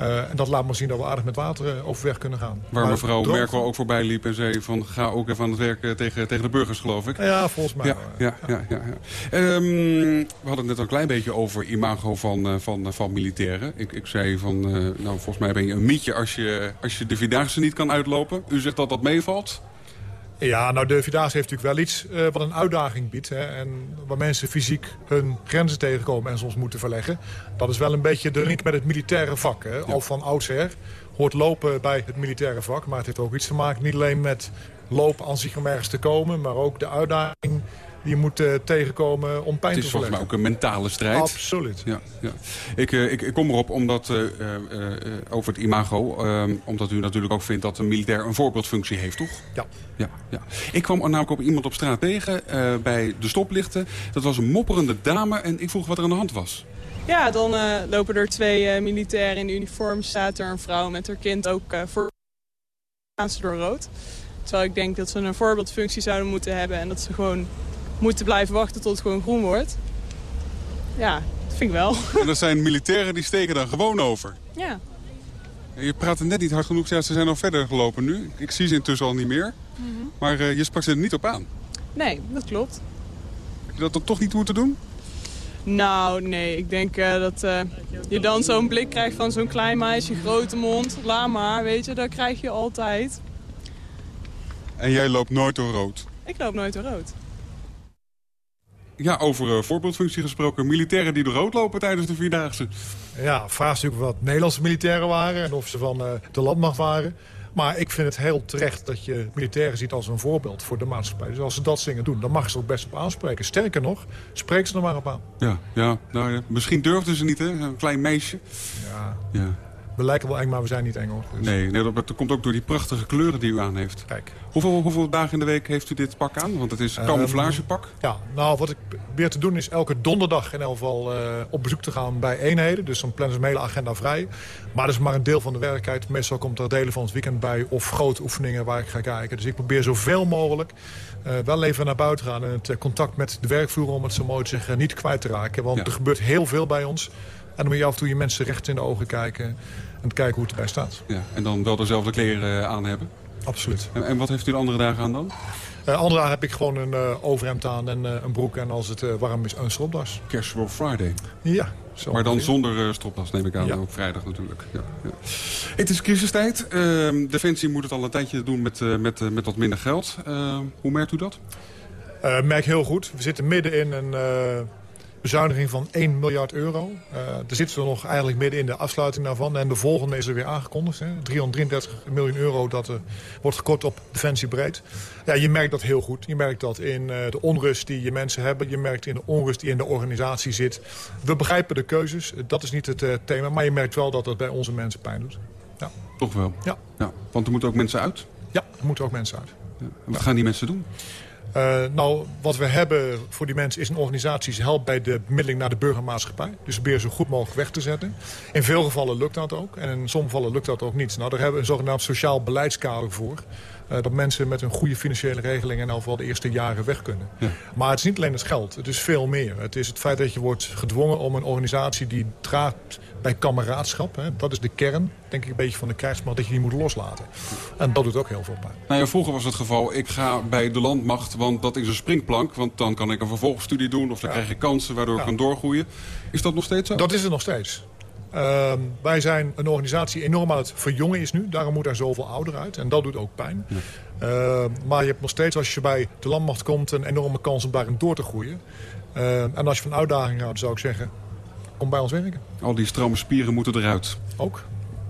Speaker 18: Uh, en dat laat maar zien dat we aardig met water uh, overweg kunnen gaan.
Speaker 17: Waar maar mevrouw droog... Merkel ook voorbij liep en zei van ga ook even aan het werk uh, tegen, tegen de burgers geloof ik.
Speaker 18: Ja, volgens mij
Speaker 17: ja, ja, ja, ja, ja. Um, we hadden het net al een klein beetje over imago van, van, van militairen. Ik, ik zei van, nou volgens mij ben je een mietje als je, als je de Vierdaagse niet kan uitlopen. U zegt dat dat meevalt?
Speaker 18: Ja, nou de Vierdaagse heeft natuurlijk wel iets uh, wat een uitdaging biedt. Hè, en waar mensen fysiek hun grenzen tegenkomen en soms moeten verleggen. Dat is wel een beetje de link met het militaire vak. Hè. Ja. Al van oudsher hoort lopen bij het militaire vak. Maar het heeft ook iets te maken niet alleen met lopen aan zich om ergens te komen. Maar ook de uitdaging die je moet uh, tegenkomen om pijn te verleggen.
Speaker 17: Het is volgens mij ook een mentale strijd.
Speaker 18: Absoluut.
Speaker 17: Ja, ja. Ik, uh, ik, ik, kom erop omdat, uh, over het imago, omdat u natuurlijk ook vindt dat een militair een voorbeeldfunctie heeft, toch?
Speaker 18: Ja.
Speaker 17: ja, ja. Ik kwam namelijk op iemand op straat tegen bij de stoplichten. Dat was een mopperende dame en ik vroeg wat er aan de hand was.
Speaker 33: Ja, dan lopen er twee militairen in uniform. Staat er een vrouw met haar kind ook voor ze door rood. Terwijl ik denk dat ze een voorbeeldfunctie zouden moeten hebben en dat ze gewoon moeten blijven wachten tot het gewoon groen wordt. Ja, dat vind ik wel.
Speaker 17: En dat zijn militairen die steken daar gewoon over.
Speaker 33: Ja.
Speaker 17: Je praatte net niet hard genoeg. Ja, ze zijn al verder gelopen nu. Ik zie ze intussen al niet meer. Mm -hmm. Maar uh, je sprak ze er niet op aan.
Speaker 33: Nee, dat klopt.
Speaker 17: Heb je dat dan toch niet moeten doen?
Speaker 33: Nou, nee. Ik denk uh, dat uh, je dan zo'n blik krijgt van zo'n klein meisje, grote mond. Laat maar, weet je, dat krijg je altijd.
Speaker 17: En jij loopt nooit door rood?
Speaker 33: Ik loop nooit door rood.
Speaker 17: Ja, over uh, voorbeeldfunctie gesproken. Militairen die de rood lopen tijdens de Vierdaagse.
Speaker 18: Ja, vraag is natuurlijk wat Nederlandse militairen waren... en of ze van uh, de landmacht waren. Maar ik vind het heel terecht dat je militairen ziet als een voorbeeld voor de maatschappij. Dus als ze dat zingen doen, dan mag ze er ook best op aanspreken. Sterker nog, spreek ze er maar op aan.
Speaker 17: Ja, ja, nou ja. misschien durfden ze niet, hè? Een klein meisje.
Speaker 18: Ja.
Speaker 17: ja.
Speaker 18: We lijken wel eng, maar we zijn niet eng hoor. Dus-
Speaker 17: Nee, nee, dat, komt ook door die prachtige kleuren die u aan heeft.
Speaker 18: Kijk.
Speaker 17: Hoeveel, hoeveel dagen in de week heeft u dit pak aan? Want het is een camouflagepak.
Speaker 18: Ehm, ja, nou wat ik probeer te doen is elke donderdag in elk geval eh, op bezoek te gaan bij eenheden. Dus dan plannen ze mijn hele agenda vrij. Maar dat is maar een deel van de werkelijkheid. Meestal komt er delen van het weekend bij of grote oefeningen waar ik ga kijken. Dus ik probeer zoveel mogelijk eh, wel even naar buiten te gaan. En het eh, contact met de werkvloer, om het zo mooi te zeggen, niet kwijt te raken. Want er gebeurt heel veel bij ons. En dan moet je af en toe je mensen recht in de ogen kijken. En kijken hoe het erbij staat.
Speaker 17: Ja, en dan wel dezelfde kleren aan hebben.
Speaker 18: Absoluut.
Speaker 17: En, en wat heeft u de andere dagen aan dan?
Speaker 18: Uh, andere dagen heb ik gewoon een uh, overhemd aan en uh, een broek. En als het warm is, een stropdas.
Speaker 17: Casual Friday.
Speaker 18: Ja.
Speaker 17: Zo maar dan zonder stropdas neem ik aan. Ja. Ook vrijdag natuurlijk. Ja, ja. Het is crisistijd. Ehm, Defensie moet het al een tijdje doen met, met, met wat minder geld. Ehm, hoe merkt u dat?
Speaker 18: merk heel goed. We zitten midden in een bezuiniging van 1 miljard euro. Uh, daar zitten we nog eigenlijk midden in de afsluiting daarvan. En de volgende is er weer aangekondigd. Hè. 333 miljoen euro dat er wordt gekort op defensie breed. Ja, je merkt dat heel goed. Je merkt dat in uh, de onrust die je mensen hebben. Je merkt in de onrust die in de organisatie zit. We begrijpen de keuzes. Dat is niet het thema. Maar je merkt wel dat het bij onze mensen pijn doet. Ja.
Speaker 17: Toch wel?
Speaker 18: Ja.
Speaker 17: ja. Want er moeten ook mensen uit?
Speaker 18: Ja, er moeten ook mensen uit.
Speaker 17: Ja. En wat gaan die mensen doen?
Speaker 18: Uh, nou, wat we hebben voor die mensen is een organisatie die helpt bij de bemiddeling naar de burgermaatschappij. Dus proberen zo goed mogelijk weg te zetten. In veel gevallen lukt dat ook. En in sommige gevallen lukt dat ook niet. Nou, daar hebben we een zogenaamd sociaal beleidskader voor. Uh, dat mensen met een goede financiële regeling in elk geval de eerste jaren weg kunnen. Ja. Maar het is niet alleen het geld. Het is veel meer. Het is het feit dat je wordt gedwongen om een organisatie die draagt bij kameraadschap. Hè, dat is de kern, denk ik, een beetje van de krijgsmacht, dat je die moet loslaten. En dat doet ook heel veel pijn.
Speaker 17: Nou ja, vroeger was het geval, ik ga bij de landmacht, want dat is een springplank. Want dan kan ik een vervolgstudie doen of dan ja. krijg ik kansen waardoor ja. ik kan doorgroeien. Is dat nog steeds zo?
Speaker 18: Dat is het nog steeds. Uh, wij zijn een organisatie die enorm aan het verjongen is nu. Daarom moet er zoveel ouder uit. En dat doet ook pijn. Ja. Uh, maar je hebt nog steeds, als je bij de landmacht komt... een enorme kans om daarin door te groeien. Uh, en als je van uitdagingen houdt, zou ik zeggen... kom bij ons werken.
Speaker 17: Al die stramme spieren moeten eruit.
Speaker 18: Ook.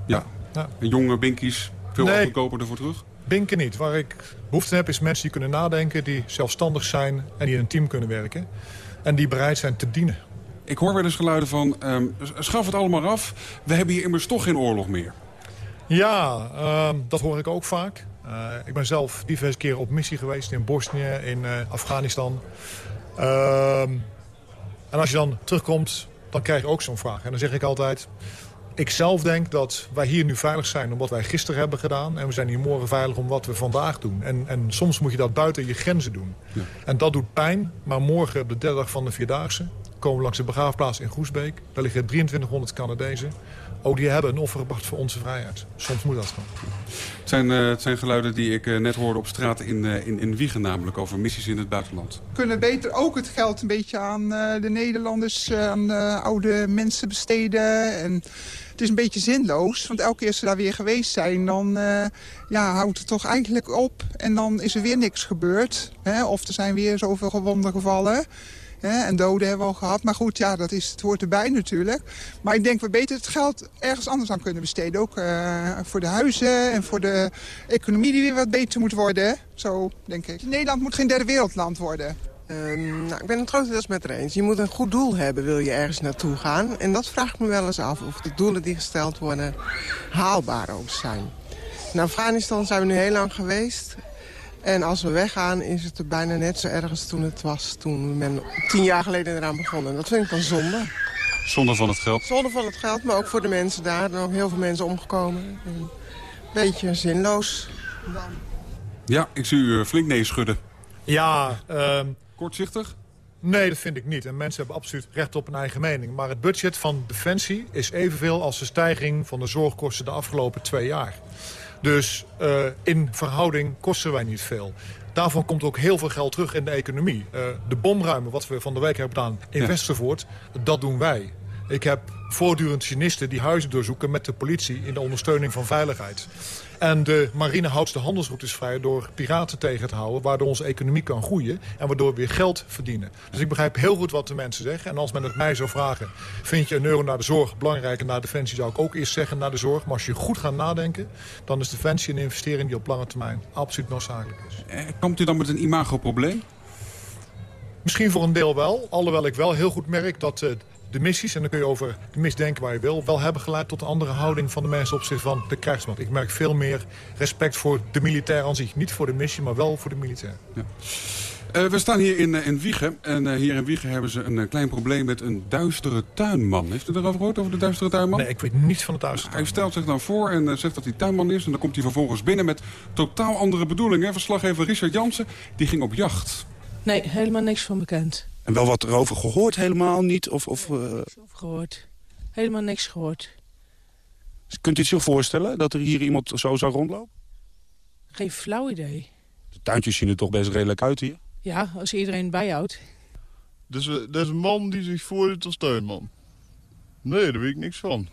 Speaker 17: Ja. ja. En jonge binkies, veel nee. goedkoper ervoor terug?
Speaker 18: Binken niet. Waar ik behoefte heb, is mensen die kunnen nadenken... die zelfstandig zijn en die in een team kunnen werken. En die bereid zijn te dienen.
Speaker 17: Ik hoor wel eens geluiden van, um, schaf het allemaal af. We hebben hier immers toch geen oorlog meer.
Speaker 18: Ja, uh, dat hoor ik ook vaak. Uh, ik ben zelf diverse keren op missie geweest in Bosnië, in uh, Afghanistan. Uh, en als je dan terugkomt, dan krijg je ook zo'n vraag. En dan zeg ik altijd... Ik zelf denk dat wij hier nu veilig zijn omdat wij gisteren hebben gedaan. En we zijn hier morgen veilig om wat we vandaag doen. En, en soms moet je dat buiten je grenzen doen. Ja. En dat doet pijn. Maar morgen op de derde dag van de Vierdaagse komen we langs de begraafplaats in Groesbeek. Daar liggen 2300 Canadezen. Ook die hebben een offer gebracht voor onze vrijheid. Soms moet dat gewoon.
Speaker 17: Zijn, uh, het zijn geluiden die ik uh, net hoorde op straat in, uh, in, in Wiegen namelijk over missies in het buitenland.
Speaker 34: Kunnen beter ook het geld een beetje aan de Nederlanders, aan de oude mensen besteden. En het is een beetje zinloos, want elke keer ze daar weer geweest zijn... dan ja, houdt het toch eigenlijk op en dan is er weer niks gebeurd. Hè? Of er zijn weer zoveel gewonden gevallen... En doden hebben we al gehad. Maar goed, ja, dat is, het hoort erbij natuurlijk. Maar ik denk we beter het geld ergens anders aan kunnen besteden. Ook uh, voor de huizen en voor de economie die weer wat beter moet worden. Zo, denk ik. Nederland moet geen derde wereldland worden.
Speaker 35: Um, nou, ik ben het grotendeels met er eens. Je moet een goed doel hebben, wil je ergens naartoe gaan. En dat vraag ik me wel eens af of de doelen die gesteld worden haalbaar ook zijn. In Afghanistan zijn we nu heel lang geweest. En als we weggaan is het er bijna net zo erg als toen het was. Toen men tien jaar geleden eraan begonnen. Dat vind ik dan zonde.
Speaker 17: Zonde van het geld?
Speaker 35: Zonde van het geld, maar ook voor de mensen daar. Er zijn ook heel veel mensen omgekomen. Een beetje zinloos. Dan.
Speaker 17: Ja, ik zie u flink nee schudden.
Speaker 18: Ja, uh,
Speaker 17: Kortzichtig?
Speaker 18: Nee, dat vind ik niet. En mensen hebben absoluut recht op een eigen mening. Maar het budget van Defensie is evenveel als de stijging van de zorgkosten de afgelopen twee jaar. Dus uh, in verhouding kosten wij niet veel. Daarvan komt ook heel veel geld terug in de economie. Uh, de bomruimen, wat we van de week hebben gedaan in ja. Westervoort, dat doen wij. Ik heb voortdurend cynisten die huizen doorzoeken met de politie in de ondersteuning van veiligheid. En de marine houdt de handelsroutes vrij door piraten tegen te houden... waardoor onze economie kan groeien en waardoor we weer geld verdienen. Dus ik begrijp heel goed wat de mensen zeggen. En als men het mij zou vragen, vind je een euro naar de zorg belangrijk... en naar defensie zou ik ook eerst zeggen naar de zorg. Maar als je goed gaat nadenken, dan is defensie een investering... die op lange termijn absoluut noodzakelijk is.
Speaker 17: Eh, komt u dan met een imagoprobleem?
Speaker 18: Misschien voor een deel wel. Alhoewel ik wel heel goed merk dat uh, de missies, en dan kun je over de misdenken waar je wil... wel hebben geleid tot een andere houding van de mensen op zich van de krijgsmacht. Ik merk veel meer respect voor de militair aan zich. Niet voor de missie, maar wel voor de militair.
Speaker 17: Ja. Uh, we staan hier in, uh, in Wiegen. En uh, hier in Wiegen hebben ze een klein probleem met een duistere tuinman. Heeft u erover gehoord, over de duistere tuinman?
Speaker 18: Nee, ik weet niets van de duistere
Speaker 17: Hij stelt zich dan voor en zegt dat hij tuinman is. En dan komt hij vervolgens binnen met totaal andere bedoelingen. Verslaggever Richard Jansen, die ging op jacht.
Speaker 36: Nee, helemaal niks van bekend.
Speaker 37: En wel wat erover gehoord, helemaal niet? Of, of,
Speaker 36: uh... Niks over gehoord. Helemaal niks gehoord.
Speaker 37: Kunt u het zich voorstellen dat er hier iemand zo zou rondlopen?
Speaker 36: Geen flauw idee.
Speaker 37: De tuintjes zien er toch best redelijk uit hier?
Speaker 36: Ja, als iedereen bijhoudt.
Speaker 38: Dus dat is een man die zich voordoet als tuinman? Nee, daar weet ik niks van.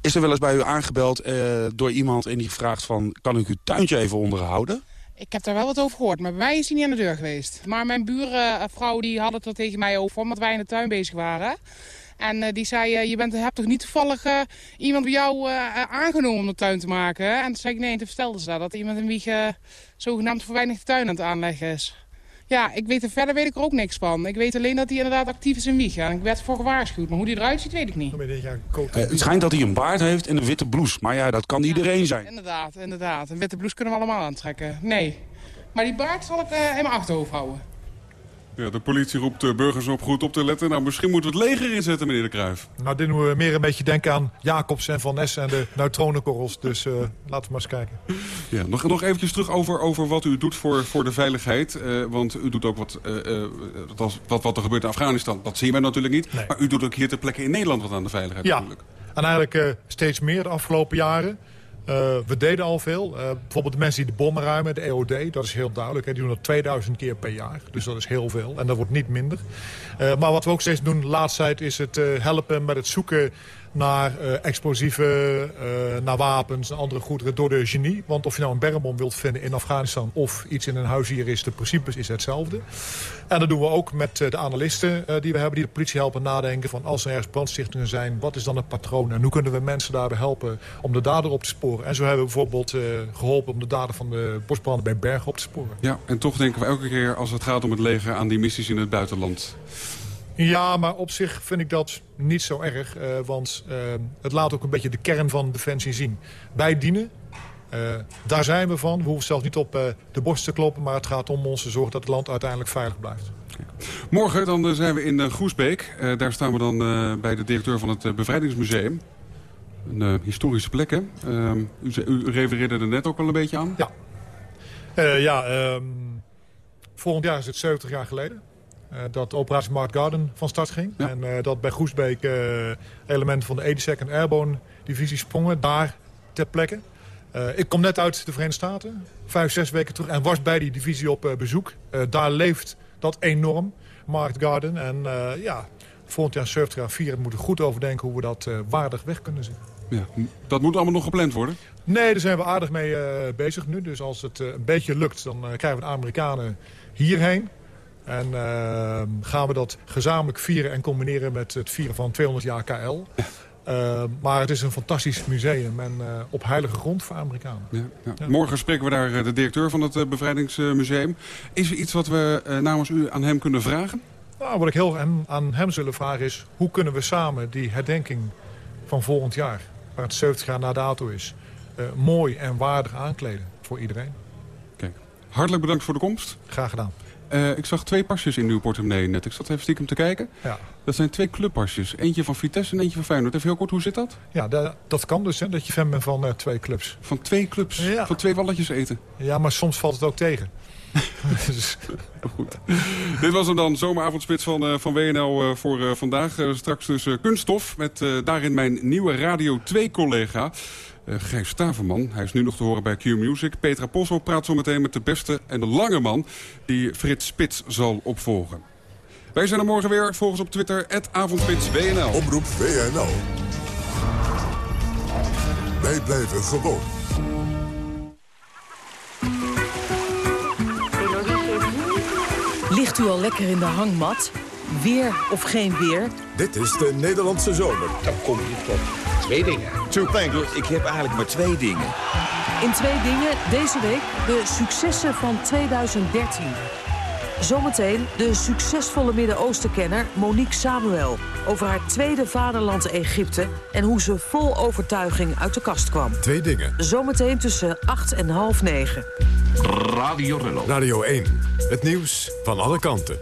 Speaker 37: Is er wel eens bij u aangebeld uh, door iemand en die vraagt van... kan ik uw tuintje even onderhouden?
Speaker 39: Ik heb daar wel wat over gehoord, maar bij mij is hij niet aan de deur geweest. Maar mijn buurvrouw die had het er tegen mij over, omdat wij in de tuin bezig waren. En uh, die zei, uh, je bent, hebt toch niet toevallig uh, iemand bij jou aangenomen om de tuin te maken? En toen zei ik, nee, en toen vertelde ze dat, dat iemand in Wiegen zogenaamd voor weinig de tuin aan het aanleggen is. Ja, ik weet er, verder weet ik er ook niks van. Ik weet alleen dat hij inderdaad actief is in Wiegen. En ik werd ervoor gewaarschuwd. Maar hoe hij eruit ziet, weet ik niet.
Speaker 37: het schijnt dat hij een baard heeft en een witte blouse. Maar ja, dat kan iedereen zijn.
Speaker 39: Inderdaad, inderdaad. Een witte blouse kunnen we allemaal aantrekken. Nee. Maar die baard zal ik uh, in mijn achterhoofd houden.
Speaker 17: Ja, de politie roept de burgers op goed op te letten. Nou, misschien moeten we het leger inzetten, meneer de Kruijf.
Speaker 18: Nou, dit doen we meer een beetje denken aan Jacobs en Van Ness en de neutronenkorrels. Dus uh, laten we maar eens kijken.
Speaker 17: Ja, nog, nog eventjes terug over, over wat u doet voor, voor de veiligheid. Uh, want u doet ook wat, uh, wat, wat er gebeurt in Afghanistan. Dat zien wij natuurlijk niet. Nee. Maar u doet ook hier ter plekke in Nederland wat aan de veiligheid
Speaker 18: ja.
Speaker 17: natuurlijk.
Speaker 18: En eigenlijk steeds meer de afgelopen jaren. Uh, we deden al veel. Uh, bijvoorbeeld de mensen die de bommen ruimen, de EOD, dat is heel duidelijk. Hè. Die doen dat 2000 keer per jaar. Dus dat is heel veel. En dat wordt niet minder. Uh, maar wat we ook steeds doen, de laatste tijd, is het helpen met het zoeken naar uh, explosieven, uh, naar wapens en andere goederen door de genie. Want of je nou een bermbom wilt vinden in Afghanistan of iets in een huis hier is, de principes is hetzelfde. En dat doen we ook met uh, de analisten die we hebben, die de politie helpen nadenken van als er ergens brandstichtingen zijn, wat is dan het patroon en hoe kunnen we mensen daarbij helpen om de dader op te sporen. En zo hebben we bijvoorbeeld geholpen om de dader van de bosbranden bij Bergen op te sporen.
Speaker 17: Ja, en toch denken we elke keer als het gaat om het leger aan die missies in het buitenland.
Speaker 18: Ja, maar op zich vind ik dat niet zo erg. Uh, want uh, het laat ook een beetje de kern van Defensie zien. Wij dienen. Uh, daar zijn we van. We hoeven zelf niet op de borst te kloppen. Maar het gaat om ons te zorgen dat het land uiteindelijk veilig blijft.
Speaker 17: Morgen dan zijn we in Groesbeek. daar staan we dan bij de directeur van het Bevrijdingsmuseum. Een historische plek, hè? Ehm, u, u, refereerde er net ook al een beetje aan.
Speaker 18: Ja. ja, um, volgend jaar is het 70 jaar geleden. Uh, dat operatie Smart Garden van start ging. Ja. En uh, dat bij Groesbeek uh, elementen van de 82nd Airborne divisie sprongen. Daar ter plekke. ik kom net uit de Verenigde Staten. Vijf, zes weken terug. En was bij die divisie op bezoek. daar leeft dat enorm. Market Garden. En ja, volgend jaar 70 jaar vieren. We moeten goed overdenken hoe we dat waardig weg kunnen zetten.
Speaker 17: Ja, dat moet allemaal nog gepland worden?
Speaker 18: Nee, daar zijn we aardig mee bezig nu. Dus als het een beetje lukt, dan krijgen we de Amerikanen hierheen. En uh, gaan we dat gezamenlijk vieren en combineren met het vieren van 200 jaar KL. Uh, maar het is een fantastisch museum en uh, op heilige grond voor Amerikanen.
Speaker 17: Ja, ja. Ja. Morgen spreken we daar de directeur van het Bevrijdingsmuseum. Is er iets wat we namens u aan hem kunnen vragen?
Speaker 18: Nou, wat ik heel aan, aan hem zullen vragen is... hoe kunnen we samen die herdenking van volgend jaar... waar het 70 jaar na dato is... mooi en waardig aankleden voor iedereen.
Speaker 17: Kijk, hartelijk bedankt voor de komst.
Speaker 18: Graag gedaan.
Speaker 17: Uh, ik zag twee pasjes in uw portemonnee net. Ik zat even stiekem te kijken.
Speaker 18: Ja.
Speaker 17: Dat zijn twee clubpasjes. Eentje van Vitesse en eentje van Feyenoord. Even heel kort, hoe zit dat?
Speaker 18: Ja, dat, dat kan dus, hè, dat je fan bent van uh, twee clubs.
Speaker 17: Van twee clubs?
Speaker 18: Ja.
Speaker 17: Van twee walletjes eten?
Speaker 18: Ja, maar soms valt het ook tegen.
Speaker 17: Goed. Dit was hem dan, zomeravondspits van, uh, van WNL uh, voor uh, vandaag. straks dus kunststof met daarin mijn nieuwe Radio 2-collega. Uh, Gijs Staverman. Hij is nu nog te horen bij Q Music. Petra Possel praat zo meteen met de beste en de lange man... die Frits Spits zal opvolgen. Wij zijn er morgen weer. Volgens op Twitter, avondspitsbnl.
Speaker 1: Omroep WNL. Wij blijven gewoon.
Speaker 40: Ligt u al lekker in de hangmat? Weer of geen weer?
Speaker 1: Dit is de Nederlandse zomer.
Speaker 41: Dan kom je tot twee dingen. Two things. Ik heb eigenlijk maar twee dingen.
Speaker 40: In twee dingen deze week de successen van 2013. Zometeen de succesvolle Midden-Oostenkenner Monique Samuel... over haar tweede vaderland Egypte... en hoe ze vol overtuiging uit de kast kwam.
Speaker 1: Twee dingen.
Speaker 40: Zometeen tussen 8 en half 9.
Speaker 1: Radio Rello. Radio 1. Het nieuws van alle kanten.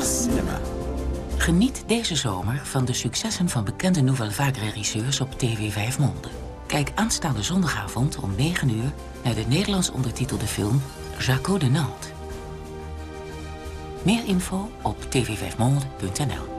Speaker 42: Cinema. Geniet deze zomer van de successen van bekende Nouvelle Vague regisseurs op TV 5 Monde. Kijk aanstaande zondagavond om 9 uur naar de Nederlands ondertitelde film Jaco de Nantes. Meer info op tv5monde.nl.